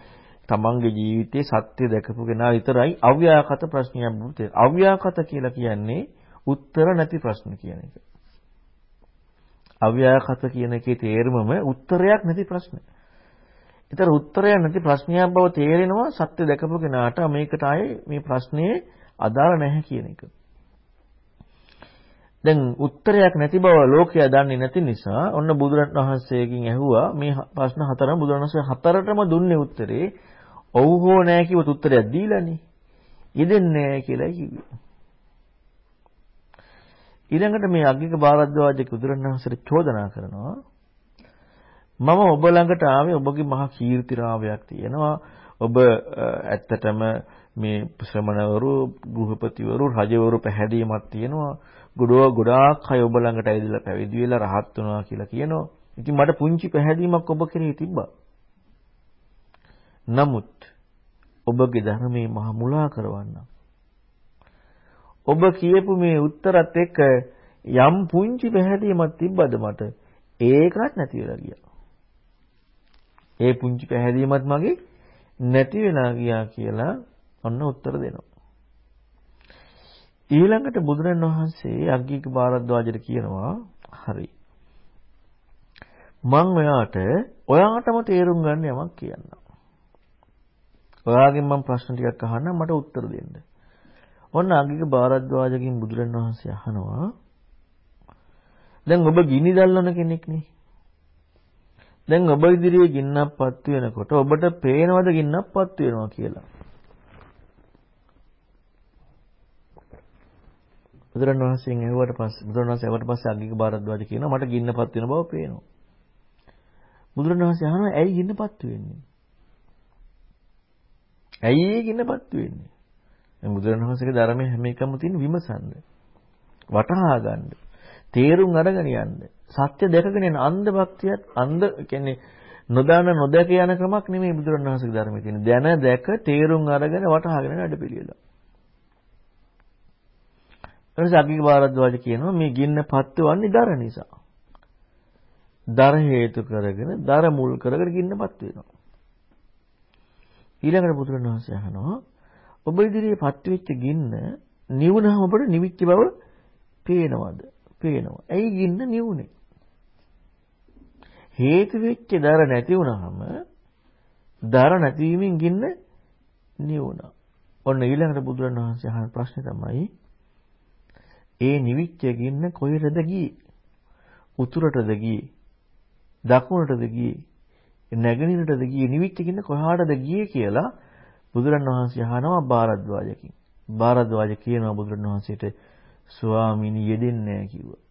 තමන්ගේ ජීවිතයේ සත්‍ය දැකපු කෙනා විතරයි අව්‍යාකට ප්‍රශ්නයක් බුතේ. අව්‍යාකට කියලා කියන්නේ උත්තර නැති ප්‍රශ්න කියන එක. අව්‍යාකත කියන එකේ තේරුමම උත්තරයක් නැති ප්‍රශ්න. ඒතර උත්තරයක් නැති ප්‍රශ්නයක් බව තේරෙනවා සත්‍ය දැකපු කෙනාට මේකට ආයේ මේ ප්‍රශ්නේ අදාළ නැහැ කියන එක. දැන් උත්තරයක් නැති බව ලෝකයා දන්නේ නැති නිසා ඔන්න බුදුරජාණන් වහන්සේගෙන් ඇහුවා මේ ප්‍රශ්න හතරම බුදුරජාණන් වහන්සේ හතරටම දුන්නේ උත්තරේ ඔව් හෝ නැහැ කිව්වොත් උත්තරයක් දීලානේ. යෙදෙන්නේ නැහැ කියලා කිව්වේ. ඊළඟට මේ අග්ගික භාරද්වාජ කුදුරණවහන්සේට චෝදනා කරනවා මම ඔබ ළඟට ආවේ ඔබගේ මහා කීර්තිරාවයක් තියෙනවා. ඔබ ඇත්තටම මේ ශ්‍රමණවරු ගෘහපතිවරු රජවරු පැහැදීමක් තියෙනවා. ගොඩෝ ගොඩාක් අය ඔබ ළඟට ඇවිදලා පැවිදි වෙලා රහත් වුණා කියලා කියනවා. ඉතින් මට පුංචි පැහැදීමක් ඔබ කෙරෙහි තිබ්බා. නමුත් ඔබගේ ධර්මයේ මහ මුලා කරවන්නා ඔබ කියපු මේ උත්තරත් එක්ක යම් පුංචි පැහැදීමක් තිබ්බද මට ඒකත් නැති වෙලා ගියා. ඒ පුංචි පැහැදීමත් මගේ නැති වෙලා ගියා කියලා ඔන්න උත්තර දෙනවා. ඊළඟට බුදුරන් වහන්සේ අග්ගික භාරද්වාජට කියනවා හරි. මං ඔයාට ඔයාටම තේරුම් ගන්න යමක් කියන්නම්. ඔයාගෙන් මම ප්‍රශ්න ටිකක් අහන්න මට උත්තර දෙන්න. ඔන්න අග්ගික භාරද්වාජගෙන් බුදුරන් වහන්සේ අහනවා දැන් ඔබ ගිනි දැල්වන කෙනෙක් නේ. දැන් ඔබ ඉදිරියේ ගින්නක් පත්තු වෙනකොට ඔබට පේනවද ගින්නක් පත්තු වෙනවා කියලා? බුදුරණවහන්සේගෙන් ඇහුවට පස්සේ බුදුරණවහන්සේ ඇහුවට පස්සේ අග්ගික භාරද්වාජ කියනවා මට ගින්නපත් වෙන බව පේනවා. බුදුරණවහන්සේ අහනවා ඇයි ගින්නපත් වෙන්නේ? ඇයි ඒ ගින්නපත් වෙන්නේ? දැන් බුදුරණවහන්සේගේ ධර්මයේ හැම එකම තියෙන විමසන්න. වටහා ගන්න. තේරුම් අරගෙන යන්න. සත්‍ය දැකගෙන යන අන්ධ භක්තියත් අන්ධ කියන්නේ නොදාන නොදැක යන ක්‍රමක් නෙමෙයි බුදුරණවහන්සේගේ ධර්මයේ තියෙන. දැන දැක තේරුම් අරගෙන වටහාගෙන වැඩ පිළිවෙල. ඊට අග්ගික භාරද්වාජ කියනවා මේ ගින්න පත්තු වන්නේ දර නිසා. දර හේතු කරගෙන දර මුල් කරගෙන ගින්නපත් වෙනවා. ඊළඟට බුදුරණවහන්සේ අහනවා ඔබ ඉදිරියේ පත් වෙච්ච ගින්න නිවුනහම ඔබට නිවිච්ච බව පේනවද? පේනවා. ඇයි ගින්න නිවුනේ? හේතු වෙච්ච දර නැති වුනහම දර නැතිවීමෙන් ගින්න නිවුණා. ඔන්න ඊළඟට බුදුරණවහන්සේ අහන ප්‍රශ්නේ තමයි ඒ නිවිච්ච ගින්න කොහෙටද ගියේ? උතුරටද ගියේ? දකුණටද ගියේ? නැගෙනහිරටද ගියේ? නිවිච්ච ගින්න කොහාටද ගියේ කියලා බුදුරණවහන්සේ අහනවා භාරද්වාජකින්. භාරද්වාජ කියනවා බුදුරණවහන්සේට ස්වාමීනි යෙදෙන්නේ නැහැ කිව්වා.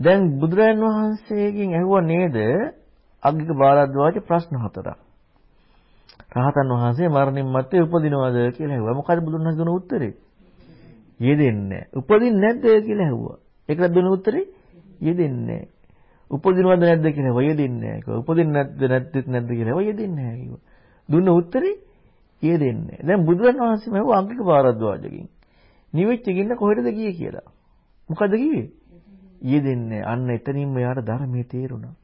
දැන් බුදුරජාන් වහන්සේගෙන් ඇහුවා නේද අග්ගික බාලද්වාජ ප්‍රශ්න හතරක්. රහතන් වහන්සේ මරණින් මත්තේ උපදිනවද කියලා ඇහුවා. මොකද බුදුන් වහන්සේ දුන්න උත්තරේ? යෙදෙන්නේ නැහැ. උපදින්නේ නැද්ද කියලා ඇහුවා. ඒකට දුන්න උත්තරේ යෙදෙන්නේ නැහැ. උපදිනවද නැද්ද කියලා ඇහුවා. යෙදෙන්නේ නැහැ කිව්වා. උපදින්නේ නැද්ද නැද්දත් නැද්ද කියලා ඇහුවා. යෙදෙන්නේ නැහැ කිව්වා. දුන්න උත්තරේ යෙදෙන්නේ නැහැ. දැන් බුදුන් වහන්සේ මහව අග්ගික බාලද්වාජගෙන් නිවෙච්ච ගින්න කොහෙටද ගියේ කියලා. මොකද කිව්වේ? යෙදෙන්නේ අන්න එතනින්ම යාට ධර්මයේ තේරුණා.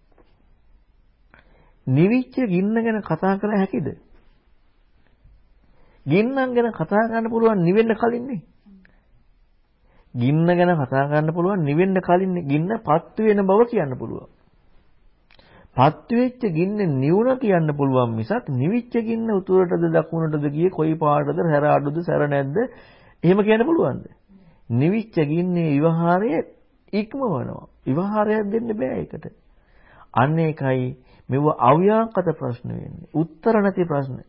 නිවිච්ච ගින්න ගැන කතා කළ හැකිද? ගින්නන් ගැන කතා කරන්න පුළුවන් නිවෙන්න කලින්නේ. ගින්න ගැන කතා කරන්න පුළුවන් නිවෙන්න කලින් ගින්න පත්තු වෙන බව කියන්න පුළුවන්. පත්තු වෙච්ච ගින්න නිවුණ කියන්න පුළුවන් මිසක් නිවිච්ච ගින්න උතුරටද දකුණටද ගියේ කොයි පාටද හැර අඩුද සැර නැද්ද එහෙම කියන්න පුළුවන්ද? නිවිච්ච ගින්නේ විවහාරයේ ඉක්මවනවා. විවහාරයක් දෙන්න බෑ ඒකට. අන්න ඒකයි මෙව අව්‍යාකත ප්‍රශ්න වෙන්නේ. උත්තර නැති ප්‍රශ්න.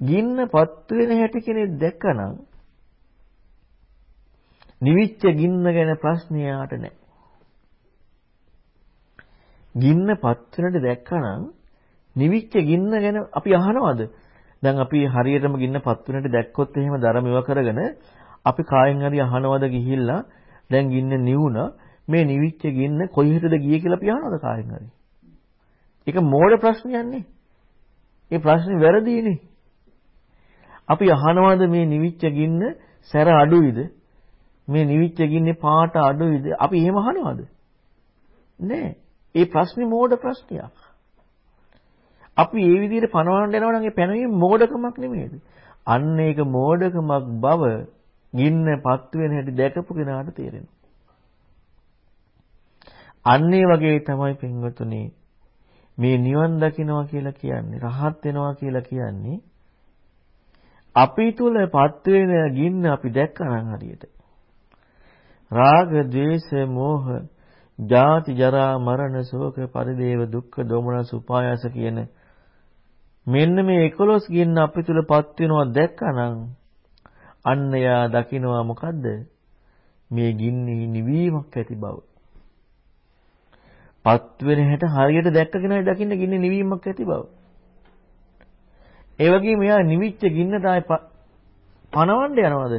ගින්නපත් වෙන හැටි කෙනෙක් දැක්කනම් නිවිච්ච ගින්න ගැන ප්‍රශ්නයාට නැහැ. ගින්නපත් වෙනට දැක්කනම් නිවිච්ච ගින්න ගැන අපි අහනවද? දැන් අපි හරියටම ගින්නපත් වෙනට දැක්කොත් එහෙම ධර්මව කරගෙන අපි කායෙන් හරි අහනවද ගිහිල්ලා දැන් ගින්න නිවුණා. මේ නිවිච්ච ගින්න කොයි හිටද ගියේ කියලා අපි අහනවද කායෙන් හරි? ඒක මෝඩ ප්‍රශ්නයක් නේ. ඒ ප්‍රශ්නේ වැරදීනේ. අපි අහනවද මේ නිවිච්ච ගින්න සැර අඩුයිද? මේ නිවිච්ච ගින්නේ පාට අඩුයිද? අපි එහෙම අහනවද? නෑ. ඒ ප්‍රශ්නේ මෝඩ ප්‍රශ්නයක්. අපි ඒ විදිහට පනවන්න යනවා නම් ඒ පැනවීම මෝඩකමක් නෙමෙයිද? අන්න ඒක මෝඩකමක් බව ගින්න පත්තු වෙන හැටි දැකපු කෙනාට තේරෙනවා. අන්න ඒ වගේ තමයි පින්වතුනි මේ නිවන් දකින්නවා කියලා කියන්නේ රහත් වෙනවා කියලා කියන්නේ අපි තුල පත් වෙන ගින්න අපි දැක්කනම් හරියට රාග, ద్వේෂ, මෝහ, ජාති, ජරා, මරණ, ශෝක, පරිදේව, දුක්ඛ, දෝමනස්, උපායාස කියන මෙන්න මේ 11 ගින්න අපි තුල පත් වෙනවා දැක්කනම් අන්න යා දකිනවා මොකද්ද? මේ ගින්නේ නිවීමක් ඇති බව. පත් වෙන හැට හරියට දැක්කගෙන දකින්න ගින්නේ නිවීමක් ඇති බව. ඒ වගේම එයා නිවිච්ච ගින්නට ආය පනවන්න යනවද?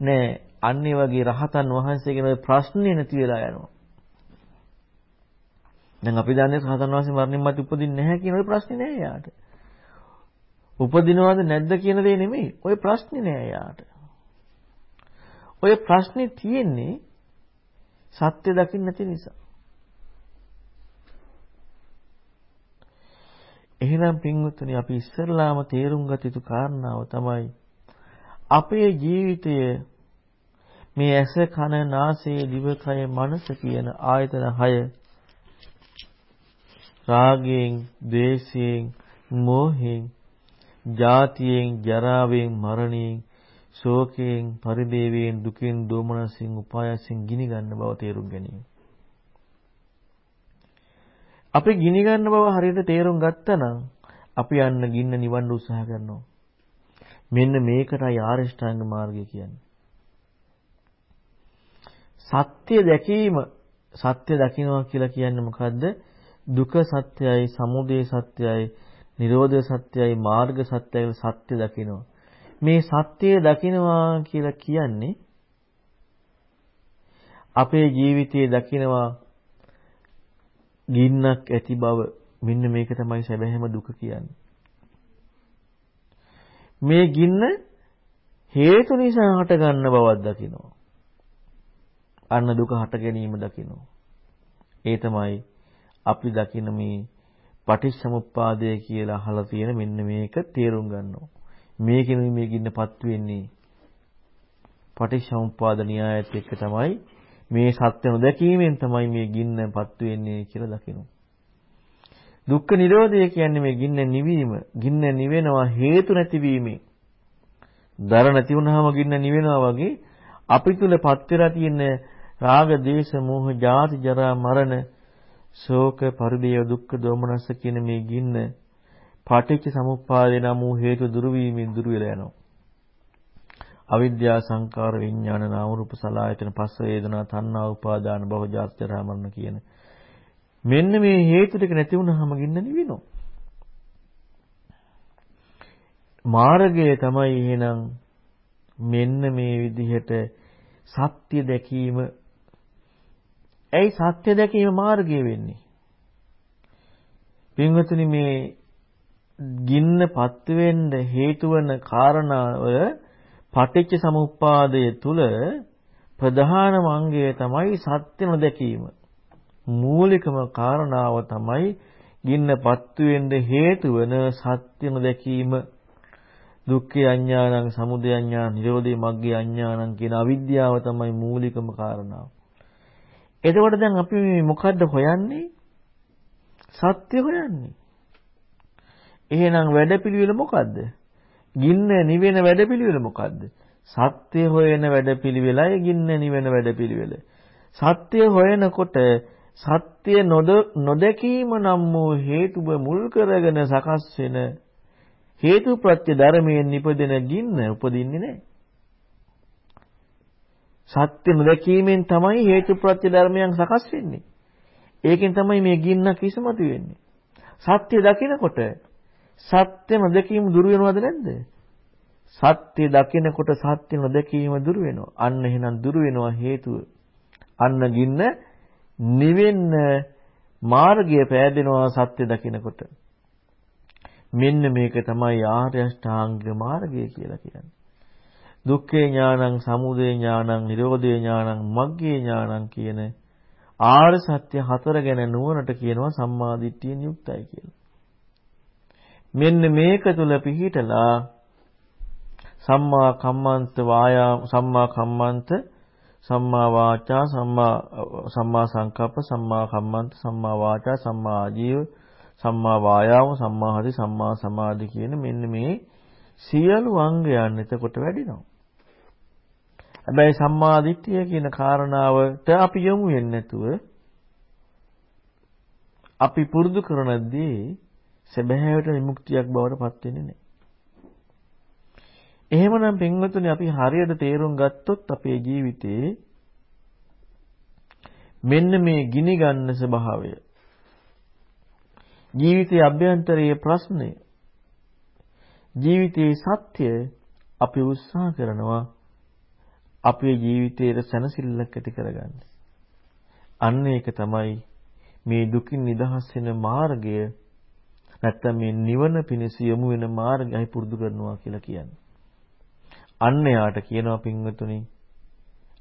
නෑ. අන්න ඒ වගේ රහතන් වහන්සේගෙන ඔය ප්‍රශ්නේ නැති වෙලා යනවා. දැන් අපි දන්නේ රහතන් වහන්සේ මරණින් මතු උපදින්නේ නැහැ කියන ඔය ප්‍රශ්නේ නෑ යාට. උපදිනවද නැද්ද කියන දේ නෙමෙයි. ওই ප්‍රශ්නේ නෑ යාට. ඔය ප්‍රශ්නේ තියෙන්නේ සත්‍ය දකින්න නැති නිසා. එහෙනම් පින්වත්නි අපි ඉස්සරලාම තේරුම් ගත යුතු කාරණාව තමයි අපේ ජීවිතය මේ ඇස කන නාසය දිවකය මනස කියන ආයතන 6 රාගයෙන්, ද්වේෂයෙන්, මෝහයෙන්, ජාතියෙන්, ජරාවෙන්, මරණයෙන්, ශෝකයෙන්, පරිදේවයෙන්, දුකෙන්, දෝමනසින්, උපායසින් ගිනි ගන්න බව තේරුම් ගැනීම. අපි ගිනි ගන්න බව හරියට තේරුම් ගත්තා නම් අපි යන්න ගින්න නිවන්න උත්සාහ කරනවා. මෙන්න මේකටයි ආරියෂ්ඨාංග මාර්ගය කියන්නේ. සත්‍ය දැකීම සත්‍ය දකින්නවා කියලා කියන්නේ මොකද්ද? දුක සත්‍යයි, සමුදය සත්‍යයි, නිරෝධ සත්‍යයි, මාර්ග සත්‍යයි සත්‍ය දකින්නවා. මේ සත්‍ය දකින්නවා කියලා කියන්නේ අපේ ජීවිතයේ දකින්නවා ගින්නක් ඇති බව මෙන්න මේක තමයි සැබෑම දුක කියන්නේ. මේ ගින්න හේතු නිසා හටගන්න බවක් දකිනවා. අන්න දුක හට ගැනීම දකිනවා. ඒ තමයි අපි දකින මේ පටිච්චසමුප්පාදය කියලා අහලා තියෙන මෙන්න මේක තේරුම් ගන්නවා. මේකෙන් මේ ගින්නපත් වෙන්නේ පටිච්චසමුප්පාද න්‍යායත් එක්ක තමයි මේ සත්‍ය නොදැකීමෙන් තමයි මේ ගින්නපත් වෙන්නේ කියලා දකිනවා. දුක්ඛ නිරෝධය කියන්නේ මේ ගින්න නිවීම. ගින්න නිවෙනවා හේතු නැතිවීමෙන්. දර නැති වුනහම ගින්න නිවෙනවා වගේ අපි තුල පත් වෙලා තියෙන රාග, දේශ, මෝහ, ජාති, ජරා, මරණ, ශෝක, පරිදේව, දුක්ඛ, දෝමනස්ස කියන මේ ගින්න පාටිච්ච සමුප්පාදේ නම් වූ හේතු දුරු වීමෙන් දුරු වෙලා යනවා. අවිද්‍යා සංකාර විඥාන නාම රූප සලආයතන පස්ස වේදනා තණ්හා උපාදාන භව ජාති ජරා මරණ කියන මෙන්න මේ හේතු ටික නැති වුනහම ගින්න නිවෙනවා. මාර්ගය තමයි එහෙනම් මෙන්න මේ විදිහට සත්‍ය දැකීම ඇයි සත්‍ය දැකීම මාර්ගය වෙන්නේ? පින්වතුනි මේ ගින්නපත් වෙන්න හේතු වන කාරණාව පටිච්ච සමුප්පාදය තුල ප්‍රධානම අංගය තමයි සත්‍ය නොදැකීම. මූලිකම කාරණාව තමයි ගින්නපත් වෙන්න හේතු වන සත්‍ය නොදැකීම. දුක්ඛේ අඥානං, සමුදය අඥානං, නිරෝධේ මග්ගේ අඥානං කියන අවිද්‍යාව තමයි මූලිකම කාරණාව. එතකොට දැන් අපි මොකද්ද හොයන්නේ? සත්‍ය හොයන්නේ. එහෙනම් වැඩපිළිවෙල මොකද්ද? ගින්න නිවෙන වැඩපිළිවෙල මොකද්ද? සත්‍ය හොයන වැඩපිළිවෙලයි ගින්න නිවෙන වැඩපිළිවෙල. සත්‍ය හොයනකොට සත්‍ය නොදැකීම නම් වූ හේතුව මුල් කරගෙන සකස් වෙන හේතුප්‍රත්‍ය ධර්මයෙන් නිපදෙන ගින්න උපදින්නේ නැහැ. සත්‍ය නොදැකීමෙන් තමයි හේතුප්‍රත්‍ය ධර්මයන් සකස් වෙන්නේ. ඒකෙන් තමයි මේ ගින්නක් ඉස්මතු වෙන්නේ. සත්‍ය දකිනකොට සත්‍ය නොදැකීම දුර වෙනවද නැද්ද? සත්‍ය දකිනකොට සත්‍ය නොදැකීම දුර වෙනවා. අන්න එහෙනම් දුර වෙනවා හේතුව. අන්න ගින්න නිවෙන්න මාර්ගය පෑදෙනවා සත්‍ය දකිනකොට. මෙන්න මේක තමයි ආර්ය අෂ්ටාංග මාර්ගය කියලා කියන්නේ. දුක්ඛේ ඥානං, සමුදය ඥානං, නිරෝධේ ඥානං, මග්ගේ ඥානං කියන ආර්ය සත්‍ය හතර ගැන නුවණට කියනවා සම්මාදිට්ඨියෙන් යුක්තයි කියලා. මෙන්න මේක තුල පිහිටලා සම්මා කම්මන්ත වායාම සම්මා කම්මන්ත සම්මා වාචා සම්මා සම්මා සංකප්ප සම්මා කම්මන්ත සම්මා වාචා සම්මා ආජීව සම්මා වායාම සම්මා හරි සම්මා සමාධි කියන මෙන්න මේ සියලු අංගයන් එතකොට වැඩිනවා. හැබැයි සම්මා දිට්ඨිය කියන කාරණාවට අපි යොමු වෙන්නේ නැතුව අපි පුරුදු කරන දේ සැබෑවට විමුක්තියක් බවට පත් වෙන්නේ නැහැ. එහෙමනම් පින්වතුනි අපි හරියට තේරුම් ගත්තොත් අපේ ජීවිතේ මෙන්න මේ ගිනි ගන්න ස්වභාවය ජීවිතයේ අභ්‍යන්තරයේ ප්‍රශ්නය ජීවිතයේ සත්‍ය අපි උත්සාහ කරනවා අපේ ජීවිතයේ සැනසෙල්ලක් ඇති කරගන්න. අන්න ඒක තමයි මේ දුකින් නිදහස් වෙන මාර්ගය නැත්තම් මේ නිවන පිණිස යොමු වෙන මාර්ගයයි පුරුදු කරනවා කියලා කියන්නේ. අන්න යාට කියනවා පින්වතුනි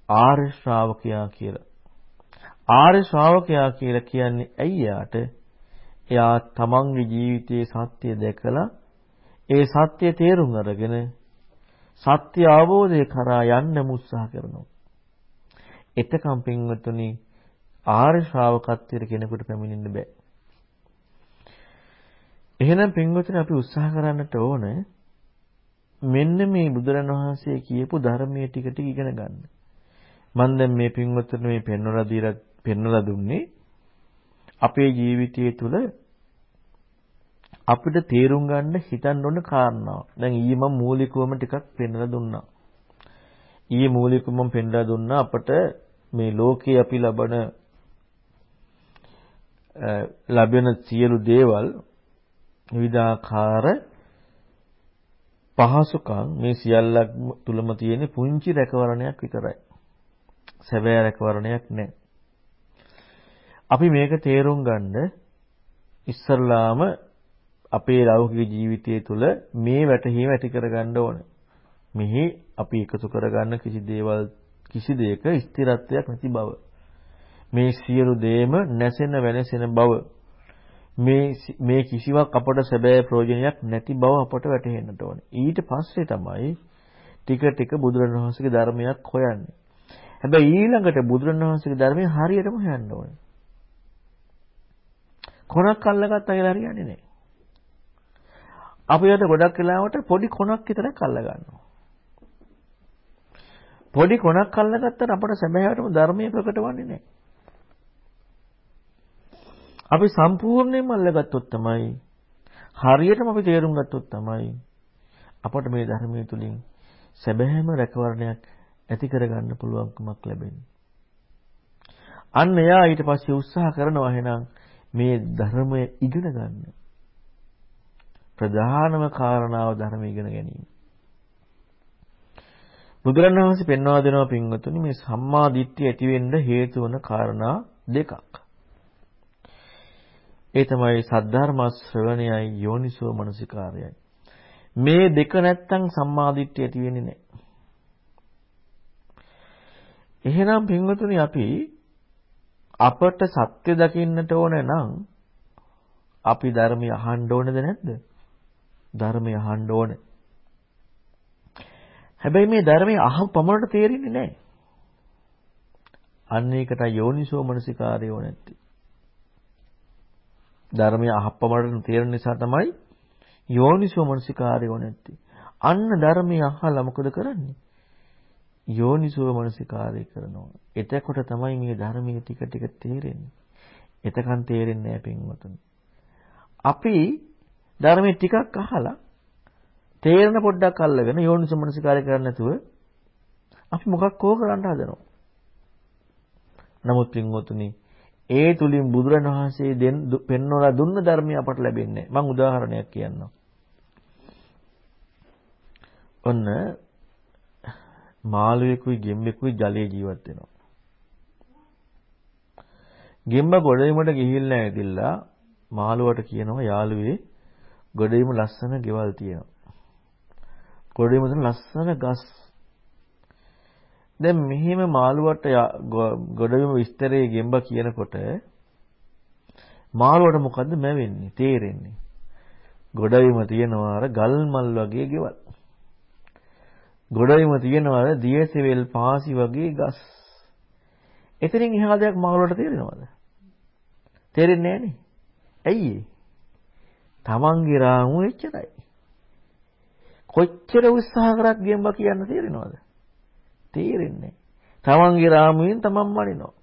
ආර්ය ශ්‍රාවකයා කියලා. ආර්ය ශ්‍රාවකයා කියලා කියන්නේ ඇයි යාට? එයා තමන්ගේ ජීවිතයේ සත්‍ය දැකලා ඒ සත්‍ය තේරුම් අරගෙන සත්‍ය අවබෝධය කරා යන්න උත්සාහ කරනවා. එතකම් පින්වතුනි ආර්ය ශ්‍රාවකත්වයට කෙනෙකුට පැමිණෙන්න බෑ. එහෙනම් පින්වතුනි අපි උත්සාහ කරන්නට ඕනේ මෙන්න මේ බුදුරන් වහන්සේ කියපු ධර්මයේ ටික ටික ඉගෙන ගන්න. මම දැන් මේ පින්වතුනි මේ පෙන්වලා දීලා පෙන්වලා දුන්නේ අපේ ජීවිතය තුළ අපිට තේරුම් ගන්න හිතන්න ඕන කාරණාව. දැන් ඊයේ මම මූලිකවම ටිකක් පෙන්වලා දුන්නා. ඊයේ මූලිකවම මම පෙන්වලා දුන්නා අපට මේ ලෝකේ අපි ලබන ලැබෙන සියලු දේවල් විවිධාකාර පහසුකම් මේ සියල්ලක් තුලම තියෙන පුංචි රැකවරණයක් විතරයි. සැබෑ රැකවරණයක් නැහැ. අපි මේක තේරුම් ගන්න ඉස්සල්ලාම අපේ ලෞකික ජීවිතය තුළ මේ වැටහීම ඇති කරගන්න ඕන. මෙහි අපි එකතු කරගන්න කිසි දේවල් කිසි දෙයක ස්ථිරත්වයක් නැති බව. මේ සියලු දේම නැසෙන වෙනසෙන බව. මේ මේ කිසිවක් අපට සැබෑ ප්‍රයෝජනයක් නැති බව අපට වැටහෙන්නට ඕනේ. ඊට පස්සේ තමයි ටික ටික බුදුරණවහන්සේගේ ධර්මයක් හොයන්නේ. හැබැයි ඊළඟට බුදුරණවහන්සේගේ ධර්මය හරියටම හොයන්න ඕනේ. කොනක් අල්ලගත්තා කියලා හරියන්නේ නැහැ. අපි අද ගොඩක් වෙලාවට පොඩි කොනක් විතරක් අල්ල ගන්නවා. පොඩි කොනක් අල්ලගත්තට අපට සැබෑවටම ධර්මයේ ප්‍රකට වෙන්නේ නැහැ. අපි සම්පූර්ණයෙන්ම අල්ලගත්තොත් තමයි හරියටම අපි තේරුම් ගත්තොත් තමයි අපට මේ ධර්මයේ තුලින් සැබෑම රැකවරණයක් ඇති කරගන්න පුළුවන්කමක් ලැබෙන්නේ. අන්න එයා ඊට පස්සේ උත්සාහ කරනවා එහෙනම් මේ ධර්මය ඉගෙන ගන්න. ප්‍රධානම කාරණාව ධර්ම ඉගෙන ගැනීම. බුදුරණවහන්සේ පෙන්වා දෙනවා පින්වතුනි මේ සම්මා දිට්ඨිය ඇති වෙන්න හේතු වන කාරණා දෙකක්. ඒ තමයි සද්ධර්ම ශ්‍රවණයයි යෝනිසෝ මනසිකාරයයි. මේ දෙක නැත්තම් සම්මා දිට්ඨිය ඇති වෙන්නේ නැහැ. එහෙනම් පින්වතුනි අපි අපට සත්‍ය දකින්නට ඕන නම් අපි ධර්මය අහන්න ඕනද නැද්ද? ධර්මය අහන්න ඕනේ. හැබැයි මේ ධර්මය අහ පමණට තේරෙන්නේ නැහැ. අන්න ඒකට යෝනිසෝ මනසිකාරය නැති. ධර්මය අහපමණට තේරෙන නිසා තමයි යෝනිසෝ මනසිකාරය නැති. අන්න ධර්මය අහලා මොකද කරන්නේ? යෝනිසෝ මනසිකාරය කරනවා. එතකොට තමයි මේ ධර්මයේ ටික ටික තේරෙන්නේ. එතකන් තේරෙන්නේ නැහැ පින්වතුනි. අපි ධර්මයේ ටිකක් අහලා තේරෙන පොඩ්ඩක් අල්ලගෙන යෝනිසමනසිකාරය කරන්නේ නැතුව අපි මොකක් කෝ කරන්න හදනවා. නමුත් පින්වතුනි ඒ තුලින් බුදුරණවහන්සේ දෙන් පෙන්වලා දුන්න ධර්මය අපට ලැබෙන්නේ මම උදාහරණයක් කියන්නම්. ඔන්න මාළුවෙකුයි ගෙම්බෙකුයි ජලයේ ජීවත් වෙනවා. ගෙම්බ ගොඩේමට ගිහිල්ලා ඇවිදilla මාළුවට කියනවා යාළුවේ ගොඩේම ලස්සන ගෙවල් තියෙනවා. ගොඩේම තියෙන ලස්සන ගස්. දැන් මෙහිම මාළුවට ගොඩේම විස්තරයේ ගෙම්බ කියනකොට මාළුවට මොකද්ද මැවෙන්නේ? තේරෙන්නේ. ගොඩේම තියෙනවා අර ගල් මල් වගේ ගෙවල්. ගොඩේම තියෙනවා අර දියසෙවල් පාසි වගේ ගස්. එතනින් එහා දෙයක් මාළුවට තේරෙනවද? තේරෙන්නේ නැහනේ. ඇයි ඒ? තමන්ගේ රාමුව එච්චරයි. කොච්චර උත්සාහ කරත් ගෙම්බා කියන්න තේරෙනවද? තේරෙන්නේ තමන්ගේ රාමුවෙන් තමන් මනිනවා.